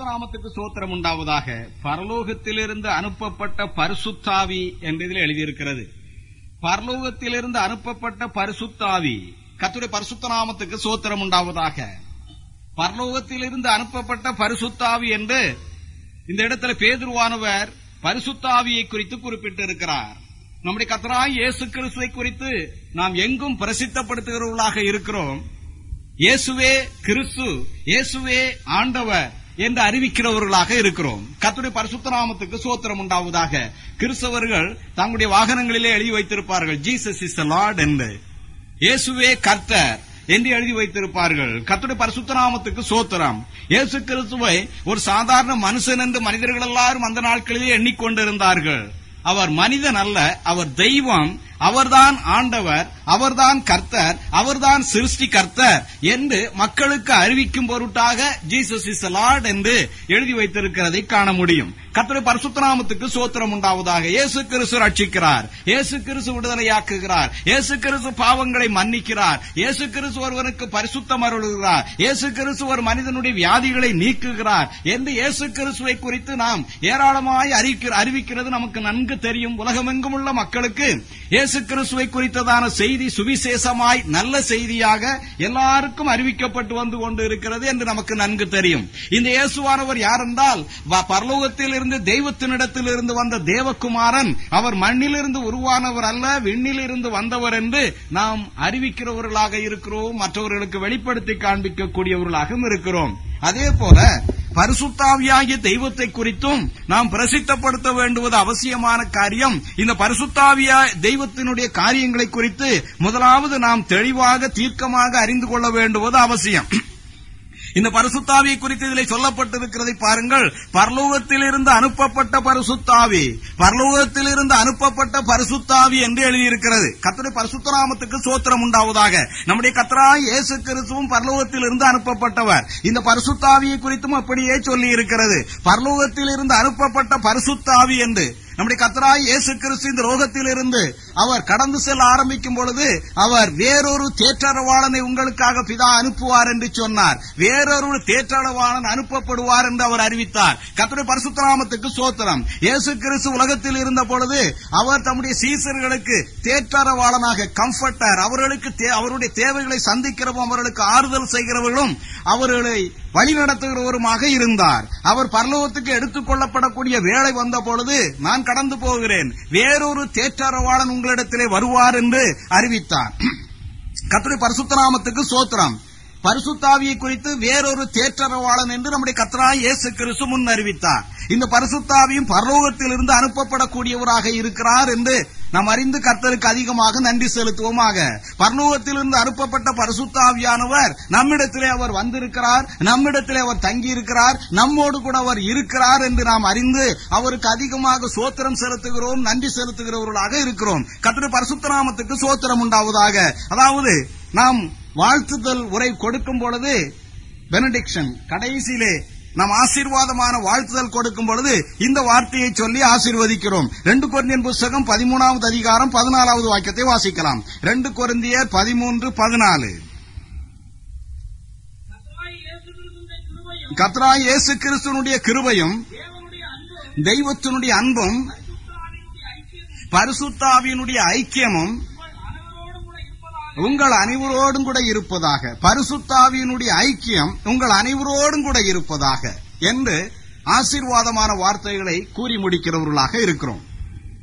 பரிசுத்த நாமத்துக்கு சோத்திரம் உண்டாவதாக பரலோகத்திலிருந்து அனுப்பப்பட்ட பரிசுத்தாவி என்று இதில் எழுதியிருக்கிறது. பரலோகத்திலிருந்து அனுப்பப்பட்ட பரிசுத்தாவி கத்துடைய பரிசுத்த நாமத்துக்கு சோத்திரம் உண்டாவதாக பரலோகத்திலிருந்து அனுப்பப்பட்ட பரிசுத்தாவி என்று இந்த இடத்துல பேதுருவானவர் பரிசுத்தாவியை குறித்து குறிப்பிட்டிருக்கிறார். நம்முடைய கத்தராய் இயேசு கிறிஸ்துவை குறித்து நாம் எங்கும் பிரசித்தப்படுத்துகிறவர்களாக இருக்கிறோம். இயேசுவே கிறிஸ்து இயேசுவே ஆண்டவர் என்று அறிவிக்கிறவர்களாக இருக்கிறோம். கத்துடைய பரிசுத்த நாமத்துக்கு சோத்திரம் உண்டாவதாக. கிறிஸ்தவர்கள் தங்களுடைய வாகனங்களிலே எழுதி வைத்திருப்பார்கள். ஜீசஸ் இஸ் லார்ட் என்று. இயேசுவே கர்த்தர் என்று எழுதி வைத்திருப்பார்கள். கத்துடைய பரிசுத்த நாமத்துக்கு சோத்திரம். இயேசு கிறிஸ்துவை ஒரு சாதாரண மனுஷன் என்று மனிதர்கள் எல்லாரும் அந்த நாட்களிலே எண்ணிக்கொண்டிருந்தார்கள். அவர் மனிதன் அல்ல அவர் தெய்வம் அவர்தான் ஆண்டவர் அவர்தான் கர்த்தர் அவர்தான் சிருஷ்டி கர்த்தர் என்று மக்களுக்கு அறிவிக்கும் பொருட்டாக ஜீசஸ் இஸ் லார்ட் என்று எழுதி வைத்திருக்கிறதை காண முடியும். கர்த்தருடைய பரசுத்தராமத்துக்கு சோத்திரம் உண்டாவதாக இயேசு கிறிஸ்து ரட்சிக்கிறார். இயேசு கிறிஸ்து விடுதலையாக்குகிறார். இயேசு கிறிஸ்து பாவங்களை மன்னிக்கிறார். இயேசு கிறிஸ்து ஒருவனுக்கு பரிசுத்தம் அருளுகிறார். இயேசு கிறிஸ்து ஒரு மனிதனுடைய வியாதிகளை நீக்குகிறார் என்று இயேசு கிறிஸ்துவை குறித்து நாம் ஏராளமாய் அறிவிக்கிற- அறிவிக்கிறது நமக்கு நன்கு தெரியும். உலகமெங்கும் உள்ள மக்களுக்கு இயேசு கிறிஸ்துவை குறித்ததான செய்தி சுவிசேஷமாய் நல்ல செய்தியாக எல்லாருக்கும் அறிவிக்கப்பட்டு வந்து கொண்டு இருக்கிறது என்று நமக்கு நன்கு தெரியும். இந்த இயேசுவானவர் யார் என்றால் பரலோகத்தில் இருந்து தெய்வத்தினிடத்தில் இருந்து வந்த தேவகுமாரன். அவர் மண்ணிலிருந்து உருவானவர் அல்ல விண்ணிலிருந்து வந்தவர் என்று நாம் அறிவிக்கிறவர்களாக இருக்கிறோம் மற்றவர்களுக்கு வெளிப்படுத்தி காண்பிக்கக்கூடியவர்களாகவும் இருக்கிறோம். அதே போல பரிசுத்தாவியாகிய தெய்வத்தை குறித்தும் நாம் பிரசித்தப்படுத்த வேண்டுவது அவசியமான காரியம். இந்த பரிசுத்தாவியா தெய்வத்தினுடைய காரியங்களை குறித்து முதலாவது நாம் தெளிவாக தீர்க்கமாக அறிந்து கொள்ள வேண்டுவது அவசியம். இந்த பரிசுத்தாவியை குறித்து இதில் சொல்லப்பட்டிருக்கிறதை பாருங்கள். பரலோகத்திலிருந்து அனுப்பப்பட்ட பரிசுத்தாவி பரலோகத்திலிருந்து அனுப்பப்பட்ட பரிசுத்தாவி என்று எழுதியிருக்கிறது. கத்தரை பரிசுத்தராமத்துக்கு சோத்திரம் உண்டாவதாக. நம்முடைய கத்தரா இயேசு கிறிஸ்துவும் பரலோகத்திலிருந்து அனுப்பப்பட்டவர். இந்த பரிசுத்தாவியை குறித்தும் அப்படியே சொல்லி இருக்கிறது பரலோகத்திலிருந்து அனுப்பப்பட்ட பரிசுத்தாவி என்று. நம்முடைய கத்தராய் இயேசு கிறிஸ்து இந்த ரோகத்திலிருந்து அவர் கடந்து செல்ல ஆரம்பிக்கும் பொழுது அவர் வேறொரு தேற்றரவாளனை உங்களுக்காக பிதா அனுப்புவார் என்று சொன்னார். வேறொரு தேற்றரவாளன் அனுப்பப்படுவார் என்று அவர் அறிவித்தார். கர்த்தருடைய பரிசுத்தராமத்துக்கு சோத்திரம் இயேசு கிறிஸ்து உலகத்தில் இருந்த பொழுது அவர் தம்முடைய சீசர்களுக்கு தேற்றரவாளனாக கம்ஃபர்டர் அவர்களுக்கு தே- அவருடைய தேவைகளை சந்திக்கிறவும் அவர்களுக்கு ஆறுதல் செய்கிறவர்களும் அவர்களை வழிநடத்துகிறவருமாக இருந்தார். அவர் பரலோகத்துக்கு எடுத்துக் கொள்ளப்படக்கூடிய வேலை வந்த பொழுது நான் கடந்து போகிறேன். வேறொரு தேற்றரவாளன் உங்களிடத்திலே வருவார் என்று அறிவித்தார். கத்துரை பரிசுத்தராமத்துக்கு சோத்திரம். பரிசுத்தாவியை குறித்து வேறொரு தேற்றரவாளன் என்று நம்முடைய கத்ரா இயேசு கிறிஸ்து முன் அறிவித்தார். இந்த பரிசுத்தாவியும் பரலோகத்திலிருந்து அனுப்பப்படக்கூடியவராக இருக்கிறார் என்று நாம் அறிந்து கர்த்தருக்கு அதிகமாக நன்றி செலுத்துவோமாக. பரலோகத்திலிருந்து அனுப்பப்பட்ட பரிசுத்தாவியானவர் நம்மிடத்திலே அவர் வந்திருக்கிறார் நம்மிடத்திலே அவர் தங்கியிருக்கிறார் நம்மோடு கூட அவர் இருக்கிறார் என்று நாம் அறிந்து அவருக்கு அதிகமாக சோத்திரம் செலுத்துகிறோம் நன்றி செலுத்துகிறவர்களாக இருக்கிறோம். கர்த்தர் பரிசுத்த நாமத்துக்கு சோத்திரம் உண்டாவதாக. அதாவது நாம் வாழ்த்துதல் உரை கொடுக்கும் பொழுது பெனடிக்ஷன் கடைசியிலே நாம் ஆசீர்வாதமான வாழ்த்துதல் கொடுக்கும் பொழுது இந்த வார்த்தையை சொல்லி ஆசீர்வதிக்கிறோம். ரெண்டு கொரிந்தியன் புஸ்தகம் பதிமூணாவது அதிகாரம் பதினாலாவது வாக்கியத்தை வாசிக்கலாம். ரெண்டு கொரிந்தியர் பதிமூன்று பதினாலு. கத்ரா இயேசு கிறிஸ்துனுடைய கிருபையும் கத்ராய் இயேசு கிறிஸ்துவனுடைய கிருபையும் தெய்வத்தினுடைய அன்பும் பரிசுத்தாவினுடைய பரிசுத்தாவியினுடைய ஐக்கியமும் உங்கள் அனைவரோடும் கூட இருப்பதாக பரிசுத்தாவியினுடைய ஐக்கியம் உங்கள் அனைவரோடும் கூட இருப்பதாக என்று ஆசீர்வாதமான வார்த்தைகளை கூறி முடிக்கிறவர்களாக இருக்கிறோம்.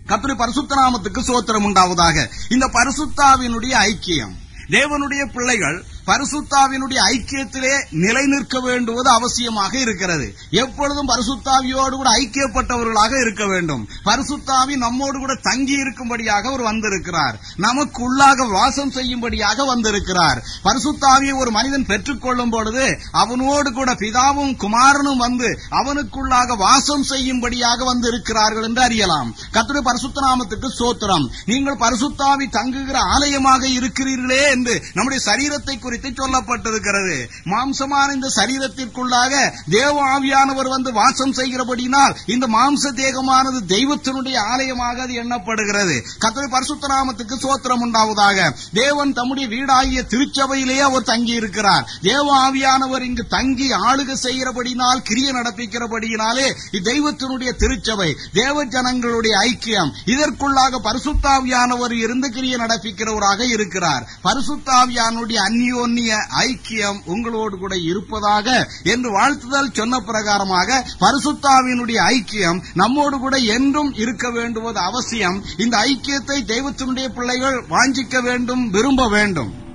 கத்திரி பரிசுத்த நாமத்துக்கு சோத்திரம் உண்டாவதாக இந்த பரிசுத்தாவினுடைய ஐக்கியம் தேவனுடைய பிள்ளைகள் பரிசுத்தாவினுடைய ஐக்கியத்திலே நிலை நிற்க வேண்டுவது அவசியமாக இருக்கிறது. எப்பொழுதும் பரிசுத்தாவியோடு கூட ஐக்கியப்பட்டவர்களாக இருக்க வேண்டும். பரிசுத்தாவி நம்மோடு கூட தங்கி இருக்கும்படியாக அவர் வந்திருக்கிறார். நமக்கு உள்ளாக வாசம் செய்யும்படியாக வந்திருக்கிறார். பரிசுத்தாவியை ஒரு மனிதன் பெற்றுக்கொள்ளும் பொழுது அவனோடு கூட பிதாவும் குமாரனும் வந்து அவனுக்குள்ளாக வாசம் செய்யும்படியாக வந்திருக்கிறார்கள் என்று அறியலாம். கத்துடைய பரிசுத்த நாமத்துக்கு சோத்திரம் நீங்கள் பரிசுத்தாவி தங்குகிற ஆலயமாக இருக்கிறீர்களே என்று நம்முடைய சரீரத்தை குறித்து குறித்து சொல்லப்பட்டிருக்கிறது. மாம்சமான இந்த சரீரத்திற்குள்ளாக தேவ ஆவியானவர் வந்து வாசம் செய்கிறபடினால் இந்த மாம்ச தேகமானது தெய்வத்தினுடைய ஆலயமாக அது எண்ணப்படுகிறது. கத்தோலிக்க பரசுத்தராமத்துக்கு சோத்திரம் உண்டாவதாக. தேவன் தம்முடைய வீடாகிய திருச்சபையிலேயே அவர் தங்கி இருக்கிறார் தேவ ஆவியானவர் இங்கு தங்கி ஆளுக செய்கிறபடினால் கிரிய நடப்பிக்கிறபடியினாலே இத்தெய்வத்தினுடைய திருச்சபை. தேவ ஜனங்களுடைய ஐக்கியம். இதற்குள்ளாக பரிசுத்தாவியானவர் இருந்து கிரிய நடப்பிக்கிறவராக இருக்கிறார். பரிசுத்தாவியானுடைய அந்நியோ அந்யோன்ய ஐக்கியம் உங்களோடு கூட இருப்பதாக என்று வாழ்த்துதல் சொன்ன பிரகாரமாக பரிசுத்தாவினுடைய ஐக்கியம் நம்மோடு கூட என்றும் இருக்க வேண்டுவது அவசியம். இந்த ஐக்கியத்தை தெய்வத்தினுடைய பிள்ளைகள் வாஞ்சிக்க வேண்டும் விரும்ப வேண்டும்.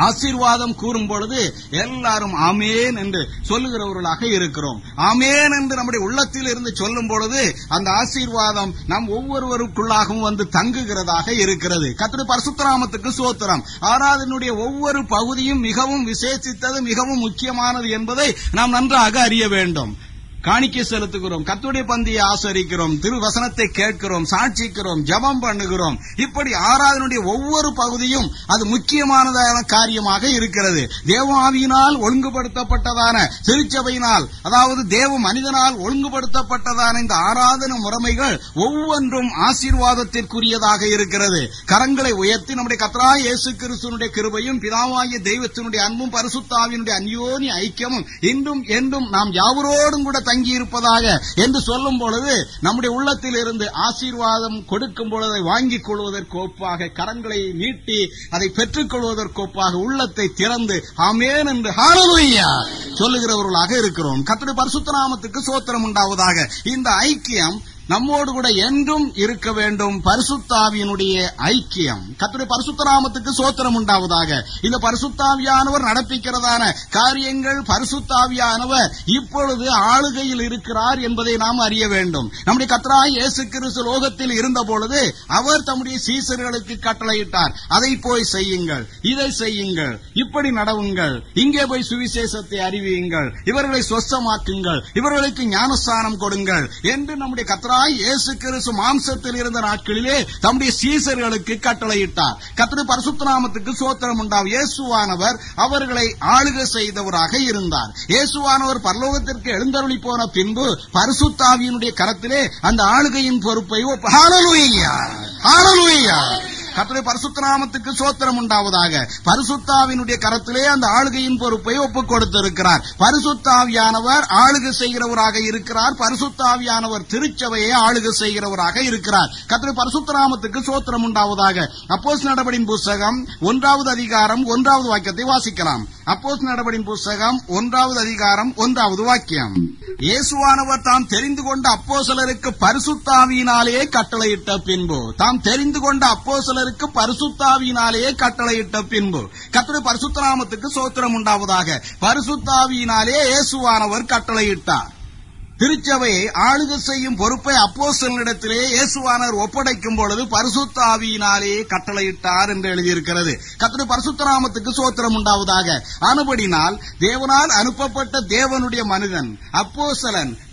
ஆசீர்வாதம் கூறும் பொழுது எல்லாரும் ஆமேன் என்று சொல்லுகிறவர்களாக இருக்கிறோம். ஆமேன் என்று நம்முடைய உள்ளத்தில் இருந்து சொல்லும் பொழுது அந்த ஆசீர்வாதம் நம் ஒவ்வொருவருக்குள்ளாகவும் வந்து தங்குகிறதாக இருக்கிறது. கத்திர பரசுத்தராமத்துக்கு சோத்திரம். ஆராதனுடைய ஒவ்வொரு பகுதியும் மிகவும் விசேஷித்தது மிகவும் முக்கியமானது என்பதை நாம் நன்றாக அறிய வேண்டும். காணிக்கை செலுத்துகிறோம் கத்துடைய பந்தியை ஆசரிக்கிறோம் திருவசனத்தை கேட்கிறோம் சாட்சிக்கிறோம் ஜபம் பண்ணுகிறோம். இப்படி ஆராதனுடைய ஒவ்வொரு பகுதியும் அது முக்கியமானதான காரியமாக இருக்கிறது. தேவாவியினால் ஒழுங்குபடுத்தப்பட்டதான திருச்சபையினால் அதாவது தேவ மனிதனால் ஒழுங்குபடுத்தப்பட்டதான இந்த ஆராதன முறைமைகள் ஒவ்வொன்றும் ஆசீர்வாதத்திற்குரியதாக இருக்கிறது. கரங்களை உயர்த்தி நம்முடைய கத்ரா இயேசு கிறிஸ்துவனுடைய கிருபையும் பிதாவாகிய தெய்வத்தினுடைய அன்பும் பரிசுத்தாவினுடைய அந்யோனி ஐக்கியமும் இன்றும் என்றும் நாம் யாவரோடும் கூட தங்கி இருப்பதாக என்று சொல்லும் பொழுது நம்முடைய உள்ளத்தில் இருந்து ஆசீர்வாதம் கொடுக்கும் பொழுது வாங்கிக் கொள்வதற்கு ஒப்பாக கரங்களை நீட்டி அதை பெற்றுக் கொள்வதற்கு ஒப்பாக உள்ளத்தை திறந்து ஆமேன் என்று ஹalleluya சொல்லுகிறவர்களாக இருக்கிறோம். கர்த்தருடைய பரிசுத்த நாமத்துக்கு சோத்திரம் உண்டாவதாக. இந்த ஐக்கியம் நம்மோடு கூட என்றும் இருக்க வேண்டும் பரிசுத்தாவியினுடைய ஐக்கியம். கத்துடைய பரிசுத்தராமத்துக்கு சோத்திரம் உண்டாவதாக. இந்த பரிசுத்தாவியானவர் நடப்பிக்கிறதான காரியங்கள் பரிசுத்தாவியானவர் இப்பொழுது ஆளுகையில் இருக்கிறார் என்பதை நாம் அறிய வேண்டும். நம்முடைய கத்ரா இயேசு கிறிஸ்து லோகத்தில் இருந்த பொழுது அவர் தம்முடைய சீசர்களுக்கு கட்டளையிட்டார். அதை போய் செய்யுங்கள் இதை செய்யுங்கள் இப்படி நடவுங்கள் இங்கே போய் சுவிசேஷத்தை அறிவியுங்கள் இவர்களை சொஸ்தமாக்குங்கள் இவர்களுக்கு ஞானஸ்தானம் கொடுங்கள் என்று நம்முடைய கத்ரா இயேசு கிறிஸ்து மாம்சத்தில் இருந்த நாட்களிலே தம்முடைய சீசர்களுக்கு கட்டளையிட்டார். கத்திர பரிசுத்த நாமத்துக்கு சோத்திரம் உண்டாம். இயேசுவானவர் அவர்களை ஆளுக செய்தவராக இருந்தார். இயேசுவானவர் பரலோகத்திற்கு எழுந்தருளி போன பின்பு பரிசுத்தாவியினுடைய கரத்திலே அந்த ஆளுகையின் பொறுப்பை ஆளலுயா ஆளலுயா கத்துடைய கர்த்தருடைய பரிசுத்த நாமத்துக்கு சோத்திரம் உண்டாவதாக. பரிசுத்தாவினுடைய கரத்திலே அந்த ஆளுகையின் பொறுப்பை ஒப்புக் கொடுத்திருக்கிறார் பரிசுத்தாவியானவர் ஆளுகை செய்கிறவராக இருக்கிறார். பரிசுத்தாவியானவர் திருச்சபையை ஆளுகை செய்கிறவராக இருக்கிறார். கத்துடைய பரிசுத்த நாமத்துக்கு சோத்திரம் உண்டாவதாக. அப்போஸ் நடபடின் புஸ்தகம் ஒன்றாவது அதிகாரம் ஒன்றாவது வாக்கியத்தை வாசிக்கலாம். அப்போஸ் நடபடின் புஸ்தகம் ஒன்றாவது அதிகாரம் ஒன்றாவது வாக்கியம். இயேசுவானவர் தாம் தெரிந்து கொண்ட அப்போசலருக்கு பரிசுத்தாவியினாலேயே கட்டளையிட்ட பின்பு தாம் தெரிந்து கொண்ட அப்போசலருக்கு பரிசுத்தாவியினாலேயே கட்டளையிட்ட பின்பு கர்த்தருடைய பரிசுத்த நாமத்துக்கு சோத்திரம் உண்டாவதாக. பரிசுத்தாவியினாலே இயேசுவானவர் கட்டளையிட்டார். திருச்சபையை ஆளுகை செய்யும் பொறுப்பை அப்போஸ்தலனிடத்திலே இயேசுவானவர் ஒப்படைக்கும் பொழுது பரிசுத்தாவியினாலே கட்டளையிட்டார் என்று எழுதியிருக்கிறது. கத்திர பரிசுத்தராமத்துக்கு சோத்திரம் உண்டாவதாக. ஆனபடினால் தேவனால் அனுப்பப்பட்ட தேவனுடைய மனிதன் அப்போ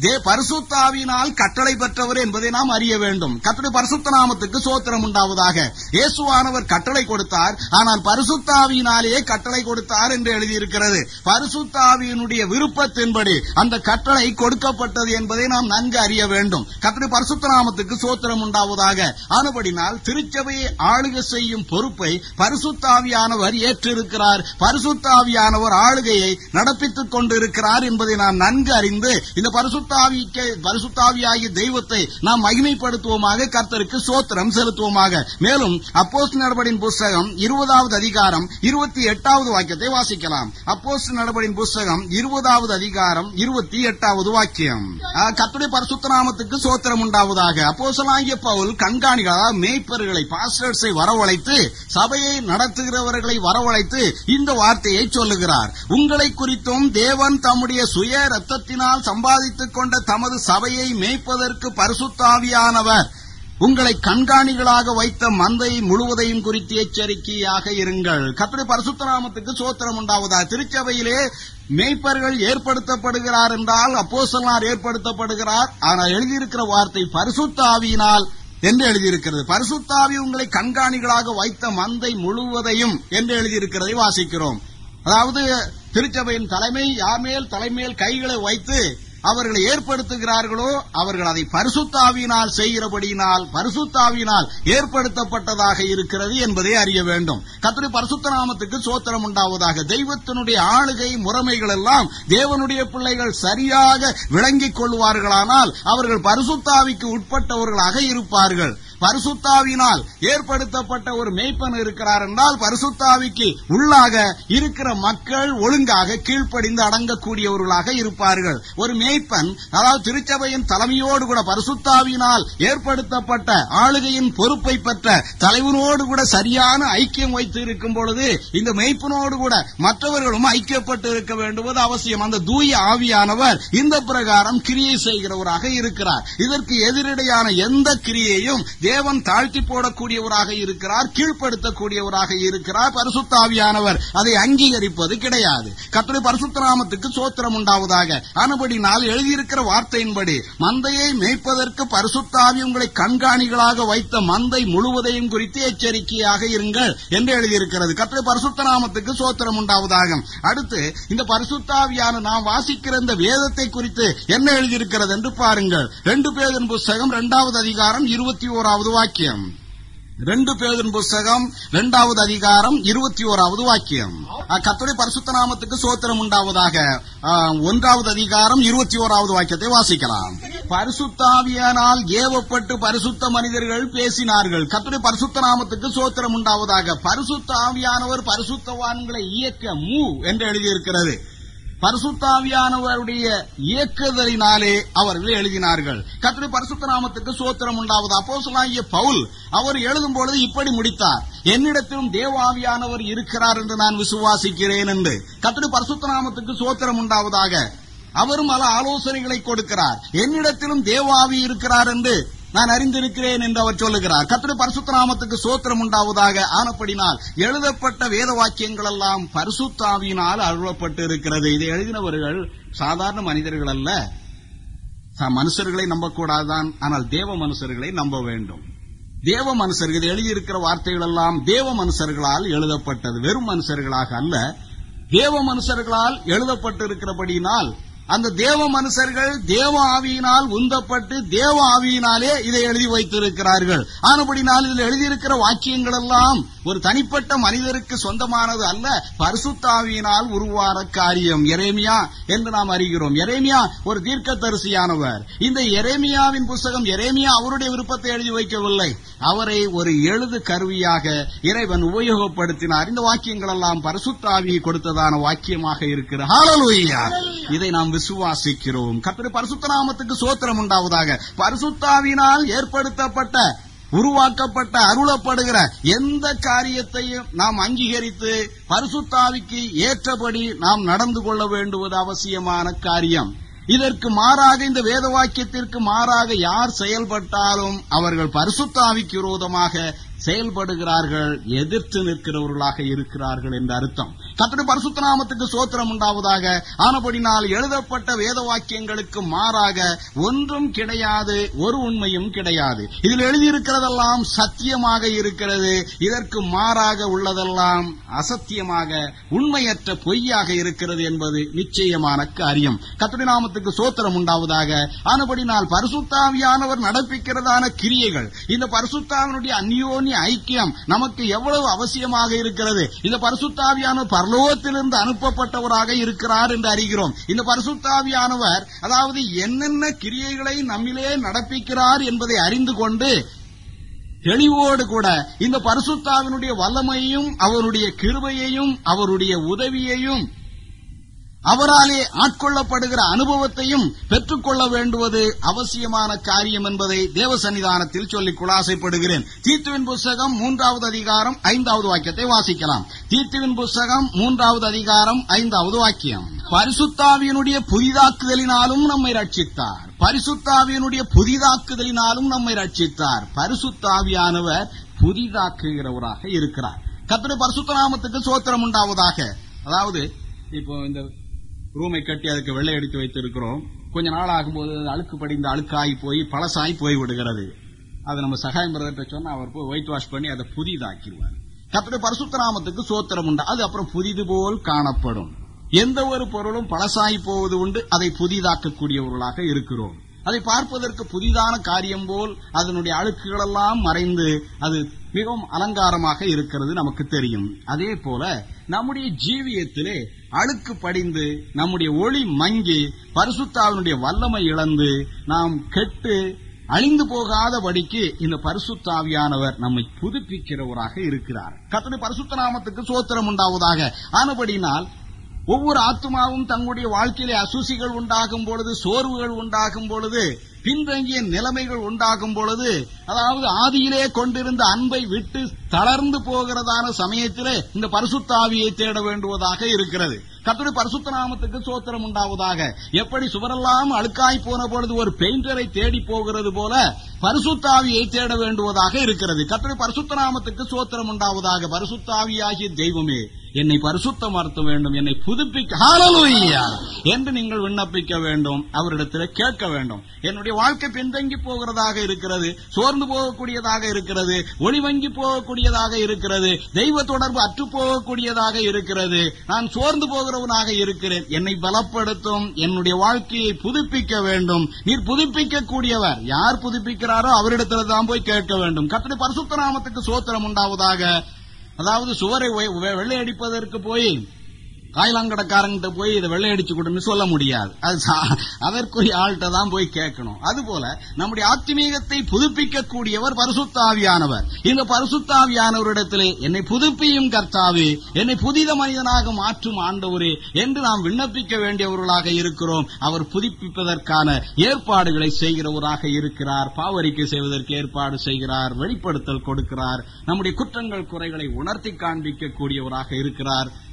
தே பரிசுத்தாவியினால் கட்டளை பெற்றவர் என்பதை நாம் அறிய வேண்டும். கத்திர பரிசுத்தராமத்துக்கு சோத்திரம் உண்டாவதாக. இயேசுவானவர் கட்டளை கொடுத்தார் ஆனால் பரிசுத்தாவியினாலேயே கட்டளை கொடுத்தார் என்று எழுதியிருக்கிறது. பரிசுத்தாவியினுடைய விருப்பத்தின்படி அந்த கட்டளை கொடுக்கப்பட்ட கொடுக்கப்பட்டது என்பதை நாம் நன்கு அறிய வேண்டும். கத்திரி பரிசுத்தராமத்துக்கு சோத்திரம் உண்டாவதாக. ஆனபடினால் திருச்சபையை ஆளுகை செய்யும் பொறுப்பை பரிசுத்தாவியானவர் ஏற்றிருக்கிறார். பரிசுத்தாவியானவர் ஆளுகையை நடப்பித்துக் கொண்டிருக்கிறார் என்பதை நாம் நன்கு அறிந்து இந்த பரிசுத்தாவிக்கு பரிசுத்தாவியாகிய தெய்வத்தை நாம் மகிமைப்படுத்துவோமாக கர்த்தருக்கு சோத்திரம் செலுத்துவோமாக. மேலும் அப்போஸ் நடபடின் புஸ்தகம் இருபதாவது அதிகாரம் இருபத்தி எட்டாவது வாக்கியத்தை வாசிக்கலாம். அப்போஸ் நடபடின் புஸ்தகம் இருபதாவது அதிகாரம் இருபத்தி எட்டாவது வாக்கியம். கத்துடைய பரிசுத்த நாமத்துக்கு சோத்திரம் உண்டாவதாக. அப்போ சொல்லாங்கிய பவுல் கண்காணிகளாக மேய்ப்பர்களை பாஸ்டர்ஸை வரவழைத்து சபையை நடத்துகிறவர்களை வரவழைத்து இந்த வார்த்தையை சொல்லுகிறார். உங்களை குறித்தும் தேவன் தம்முடைய சுய ரத்தத்தினால் சம்பாதித்துக் கொண்ட தமது சபையை மேய்ப்பதற்கு பரிசுத்தாவியானவர். உங்களை கண்காணிகளாக வைத்த மந்தை முழுவதையும் குறித்து எச்சரிக்கையாக இருங்கள். கத்திரி பரசுத்தராமத்துக்கு சோத்திரம் உண்டாவதா? திருச்சபையிலே மேய்ப்பர்கள் ஏற்படுத்தப்படுகிறார் என்றால் அப்போசலார் ஏற்படுத்தப்படுகிறார். ஆனால் எழுதியிருக்கிற வார்த்தை பரிசுத்தாவியினால் என்று எழுதியிருக்கிறது. பரிசுத்தாவி உங்களை கண்காணிகளாக வைத்த மந்தை முழுவதையும் என்று எழுதியிருக்கிறதை வாசிக்கிறோம். அதாவது திருச்சபையின் தலைமை யாமேல் தலைமையில் கைகளை வைத்து அவர்களை ஏற்படுத்துகிறார்களோ அவர்கள் அதை பரிசுத்தாவியினால் செய்கிறபடியினால் பரிசுத்தாவியினால் ஏற்படுத்தப்பட்டதாக இருக்கிறது என்பதை அறிய வேண்டும். கத்திரி பரிசுத்த நாமத்துக்கு சோத்திரம் உண்டாவதாக. தெய்வத்தினுடைய ஆளுகை முறைமைகள் எல்லாம் தேவனுடைய பிள்ளைகள் சரியாக விளங்கிக் கொள்வார்களானால் அவர்கள் பரிசுத்தாவிக்கு உட்பட்டவர்களாக இருப்பார்கள். பரிசுத்தாவினால் ஏற்படுத்தப்பட்ட ஒரு மெய்ப்பன் இருக்கிறார் என்றால் பரிசுத்தாவிக்கு உள்ளாக இருக்கிற மக்கள் ஒழுங்காக கீழ்ப்படிந்து அடங்கக்கூடியவர்களாக இருப்பார்கள். ஒரு மெய்ப்பன் அதாவது திருச்சபையின் தலைமையோடு கூட பரிசுத்தாவினால் ஏற்படுத்தப்பட்ட ஆளுகையின் பொறுப்பை பெற்ற தலைவனோடு கூட சரியான ஐக்கியம் வைத்து இருக்கும் பொழுது இந்த மெய்ப்பனோடு கூட மற்றவர்களும் ஐக்கியப்பட்டு இருக்க வேண்டுவது அவசியம். அந்த தூய ஆவியானவர் இந்த பிரகாரம் கிரியை செய்கிறவராக இருக்கிறார். இதற்கு எதிரடையான எந்த கிரியையும் தேவன் தாழ்த்தி போடக்கூடியவராக இருக்கிறார் கீழ்ப்படுத்தக்கூடியவராக இருக்கிறார் பரிசுத்தாவியானவர். அதை அங்கீகரிப்பது கிடையாது. கத்துடைய பரிசுத்தராமத்துக்கு சோத்திரம் உண்டாவதாக. ஆனபடினால் எழுதியிருக்கிற வார்த்தையின்படி மந்தையை மேய்ப்பதற்கு பரிசுத்தாவி உங்களை கண்காணிகளாக வைத்த மந்தை முழுவதையும் குறித்து எச்சரிக்கையாக இருங்கள் என்று எழுதியிருக்கிறது. கத்துடைய பரிசுத்தராமத்துக்கு சோத்திரம் உண்டாவதாக. அடுத்து இந்த பரிசுத்தாவியான நாம் வாசிக்கிற இந்த வேதத்தை குறித்து என்ன எழுதியிருக்கிறது என்று பாருங்கள். ரெண்டு பேரின் புஸ்தகம் இரண்டாவது அதிகாரம் இருபத்தி ஓராவது வாக்கியம். ரெண்டு பேரின் புஸ்தகம் இரண்டாவது அதிகாரம் இருபத்தி ஓராவது வாக்கியம். கத்துடைய பரிசுத்த நாமத்துக்கு சோத்திரம் உண்டாவதாக. ஒன்றாவது அதிகாரம் இருபத்தி ஓராவது வாக்கியத்தை வாசிக்கலாம். பரிசுத்தாவியானால் ஏவப்பட்டு பரிசுத்த மனிதர்கள் பேசினார்கள். கத்துடைய பரிசுத்த நாமத்துக்கு சோத்திரம் உண்டாவதாக. பரிசுத்த ஆவியானவர் பரிசுத்தவான்களை இயக்க மூ என்று எழுதியிருக்கிறது. பரிசுத்தாவியானவருடைய இயக்குதலினாலே அவர்கள் எழுதினார்கள். கத்திரி பரிசுத்த நாமத்துக்கு சோத்திரம் உண்டாவது. அப்போஸ்தலனாகிய பவுல் அவர் எழுதும் பொழுது இப்படி முடித்தார். என்னிடத்திலும் தேவாவியானவர் இருக்கிறார் என்று நான் விசுவாசிக்கிறேன் என்று. கத்திரி பரிசுத்த நாமத்துக்கு சோத்திரம் உண்டாவதாக. அவரும் பல ஆலோசனைகளை கொடுக்கிறார். என்னிடத்திலும் தேவாவி இருக்கிறார் என்று. நான் அறிந்திருக்கிறேன் என்று அவர் சொல்லுகிறார். கத்திர பரிசுத்தராமத்துக்கு சோத்திரம் உண்டாவதாக ஆனப்படினால் எழுதப்பட்ட வேத வாக்கியங்கள் எல்லாம் பரிசுத்தாவியினால் அருளப்பட்டு இருக்கிறது இதை எழுதினவர்கள் சாதாரண மனிதர்கள் அல்ல. ச- மனுஷர்களை நம்பக்கூடாதுதான் ஆனால் தேவ மனுஷர்களை நம்ப வேண்டும். தேவ மனுஷர்கள் எழுதியிருக்கிற வார்த்தைகள் எல்லாம் தேவ மனுஷர்களால் எழுதப்பட்டது. வெறும் மனுஷர்களாக அல்ல. தேவ மனுஷர்களால் எழுதப்பட்டிருக்கிறபடியினால் அந்த தேவ மனுஷர்கள் தேவ ஆவியினால் உந்தப்பட்டு தேவ ஆவியினாலே இதை எழுதி வைத்திருக்கிறார்கள். ஆனபடினால் இதில் எழுதியிருக்கிற வாக்கியங்கள் எல்லாம் ஒரு தனிப்பட்ட மனிதருக்கு சொந்தமானது அல்ல பரிசுத்தாவியினால் உருவான காரியம். எரேமியா என்று நாம் அறிகிறோம். எரேமியா ஒரு தீர்க்க தரிசியானவர் இந்த எரேமியாவின் புஸ்தகம் எரேமியா அவருடைய விருப்பத்தை எழுதி வைக்கவில்லை. அவரை ஒரு எழுது கருவியாக இறைவன் உபயோகப்படுத்தினார். இந்த வாக்கியங்கள் எல்லாம் பரிசுத்தாவி கொடுத்ததான வாக்கியமாக இருக்கிறது இதை நாம் விசுவாசிக்கிறோம். கத்திர பரிசுத்த நாமத்துக்கு சோத்திரம் உண்டாவதாக. பரிசுத்தாவினால் ஏற்படுத்தப்பட்ட உருவாக்கப்பட்ட அருளப்படுகிற எந்த காரியத்தையும் நாம் அங்கீகரித்து பரிசுத்தாவிக்கு ஏற்றபடி நாம் நடந்து கொள்ள வேண்டுவது அவசியமான காரியம். இதற்கு மாறாக இந்த வேத வாக்கியத்திற்கு மாறாக யார் செயல்பட்டாலும் அவர்கள் பரிசுத்தாவிக்கு விரோதமாக செயல்படுகிறார்கள் எதிர்த்து நிற்கிறவர்களாக இருக்கிறார்கள் என்று அர்த்தம். கத்திர பரிசுத்த நாமத்துக்கு சோத்திரம் உண்டாவதாக ஆனபடினால் எழுதப்பட்ட வேத வாக்கியங்களுக்கு மாறாக ஒன்றும் கிடையாது ஒரு உண்மையும் கிடையாது. இதில் எழுதியிருக்கிறதெல்லாம் சத்தியமாக இருக்கிறது இதற்கு மாறாக உள்ளதெல்லாம் அசத்தியமாக உண்மையற்ற பொய்யாக இருக்கிறது என்பது நிச்சயமான காரியம். கத்திர நாமத்துக்கு சோத்திரம் உண்டாவதாக ஆனபடினால் பரிசுத்தாவியானவர் நடப்பிக்கிறதான கிரியைகள். இந்த பரிசுத்தாவினுடைய அந்யோன்ய ஐக்கியம். நமக்கு எவ்வளவு அவசியமாக இருக்கிறது? இந்த பரிசுத்தாவியானவர் பரலோகத்திலிருந்து அனுப்பப்பட்டவராக இருக்கிறார் என்று அறிகிறோம். இந்த பரிசுத்தாவியானவர் அதாவது என்னென்ன கிரியைகளை நம்மிலே நடப்பிக்கிறார் என்பதை அறிந்து கொண்டு தெளிவோடு கூட இந்த பரிசுத்தாவினுடைய வல்லமையையும் அவருடைய கிருபையையும் அவருடைய உதவியையும் அவராலே ஆட்கொள்ளப்படுகிற அனுபவத்தையும் பெற்றுக்கொள்ள வேண்டுவது அவசியமான காரியம் என்பதை தேவ சன்னிதானத்தில் சொல்லிக் குலாசைப்படுகிறேன் தீத்துவின் புஸ்தகம் மூன்றாவது அதிகாரம் ஐந்தாவது வாக்கியத்தை வாசிக்கலாம். தீத்துவின் புஸ்தகம் மூன்றாவது அதிகாரம் ஐந்தாவது வாக்கியம். பரிசுத்தாவியனுடைய புதிதாக்குதலினாலும் நம்மை ரட்சித்தார் பரிசுத்தாவியனுடைய புதிதாக்குதலினாலும் நம்மை ரட்சித்தார் பரிசுத்தாவியானவர் புதிதாக்குகிறவராக இருக்கிறார். கத்திர பரிசுத்த நாமத்துக்கு சோத்திரம் உண்டாவதாக. அதாவது இப்போ இந்த ரூமை கட்டி அதுக்கு வெள்ளை அடித்து வைத்திருக்கிறோம். கொஞ்ச நாள் ஆகும்போது அழுக்கு படிந்த அழுக்காகி போய் பழசாகி போய் விடுகிறது. அதை நம்ம சகாயம் பிரதர்கிட்ட சொன்னா அவர் போய் ஒயிட் வாஷ் பண்ணி அதை புதிதாக்கிடுவார். கர்த்தருடைய பரசுத்தராமத்துக்கு சோத்திரம் உண்டு. அது அப்புறம் புதிது போல் காணப்படும். எந்த ஒரு பொருளும் பழசாய் போவது உண்டு. அதை புதிதாக்கக்கூடியவர்களாக இருக்கிறோம். அதை பார்ப்பதற்கு புதிதான காரியம் போல் அதனுடைய அழுக்குகளெல்லாம் மறைந்து அது மிகவும் அலங்காரமாக இருக்கிறது நமக்கு தெரியும். அதே போல நம்முடைய ஜீவியத்திலே அழுக்கு படிந்து நம்முடைய ஒளி மங்கி பரிசுத்தாவினுடைய வல்லமை இழந்து நாம் கெட்டு அழிந்து போகாதபடிக்கு இந்த பரிசுத்தாவியானவர் நம்மை புதுப்பிக்கிறவராக இருக்கிறார். கத்தனை பரிசுத்த நாமத்துக்கு சோத்திரம் உண்டாவதாக. ஆனபடினால் ஒவ்வொரு ஆத்மாவும் தங்களுடைய வாழ்க்கையிலே அசூசிகள் உண்டாகும் பொழுது சோர்வுகள் உண்டாகும் பொழுது பின்தங்கிய நிலைமைகள் உண்டாகும் பொழுது அதாவது ஆதியிலே கொண்டிருந்த அன்பை விட்டு தளர்ந்து போகிறதான சமயத்திலே இந்த பரிசுத்தாவியை தேட வேண்டுவதாக இருக்கிறது. கத்துடைய பரிசுத்த நாமத்துக்கு சோத்திரம் உண்டாவதாக. எப்படி சுவரெல்லாம் அழுக்காய் போன பொழுது ஒரு பெயிண்டரை தேடி போகிறது போல பரிசுத்தாவியை தேட வேண்டுவதாக இருக்கிறது. கத்துடைய பரிசுத்த நாமத்துக்கு சோத்திரம் உண்டாவதாக. பரிசுத்தாவியாகிய தெய்வமே என்னை பரிசுத்தமார்த்த வேண்டும் என்னை புதுப்பிக்க என்று நீங்கள் விண்ணப்பிக்க வேண்டும் அவரிடத்தில் கேட்க வேண்டும். என்னுடைய வாழ்க்கை பின்தங்கி போகிறதாக இருக்கிறது சோர்ந்து போகக்கூடியதாக இருக்கிறது ஒளிவங்கி போகக்கூடியதாக இருக்கிறது தெய்வ தொடர்பு அற்று போகக்கூடியதாக இருக்கிறது நான் சோர்ந்து போகிறவனாக இருக்கிறேன் என்னை பலப்படுத்தும் என்னுடைய வாழ்க்கையை புதுப்பிக்க வேண்டும். நீர் புதுப்பிக்க கூடியவர் யார் புதுப்பிக்கிறாரோ அவரிடத்தில் தான் போய் கேட்க வேண்டும். கத்தனை பரிசுத்த நாமத்துக்கு சோத்திரம் உண்டாவதாக அதாவது சுவரை வெள்ளை அடிப்பதற்கு வெள்ளையடிப்பதற்கு போய் காய்லாங்கடக்காரங்கிட்ட போய் இதை வெள்ளையடிச்சு கொடுன்னு சொல்ல முடியாது. அது அதற்குரிய ஆள்கிட்ட தான் போய் கேட்கணும். அதுபோல நம்முடைய ஆத்மீகத்தை புதுப்பிக்க கூடியவர் பரிசுத்தாவியானவர். இந்த பரிசுத்தாவியானவரிடத்திலே என்னை புதுப்பியும் கர்த்தாவே என்னை புதித மனிதனாக மாற்றும் ஆண்டவரே என்று நாம் விண்ணப்பிக்க வேண்டியவர்களாக இருக்கிறோம். அவர் புதுப்பிப்பதற்கான ஏற்பாடுகளை செய்கிறவராக இருக்கிறார். பாவரிக்கை செய்வதற்கு ஏற்பாடு செய்கிறார். வெளிப்படுத்தல் கொடுக்கிறார். நம்முடைய குற்றங்கள் குறைகளை உணர்த்தி காண்பிக்க கூடியவராக இருக்கிறார்.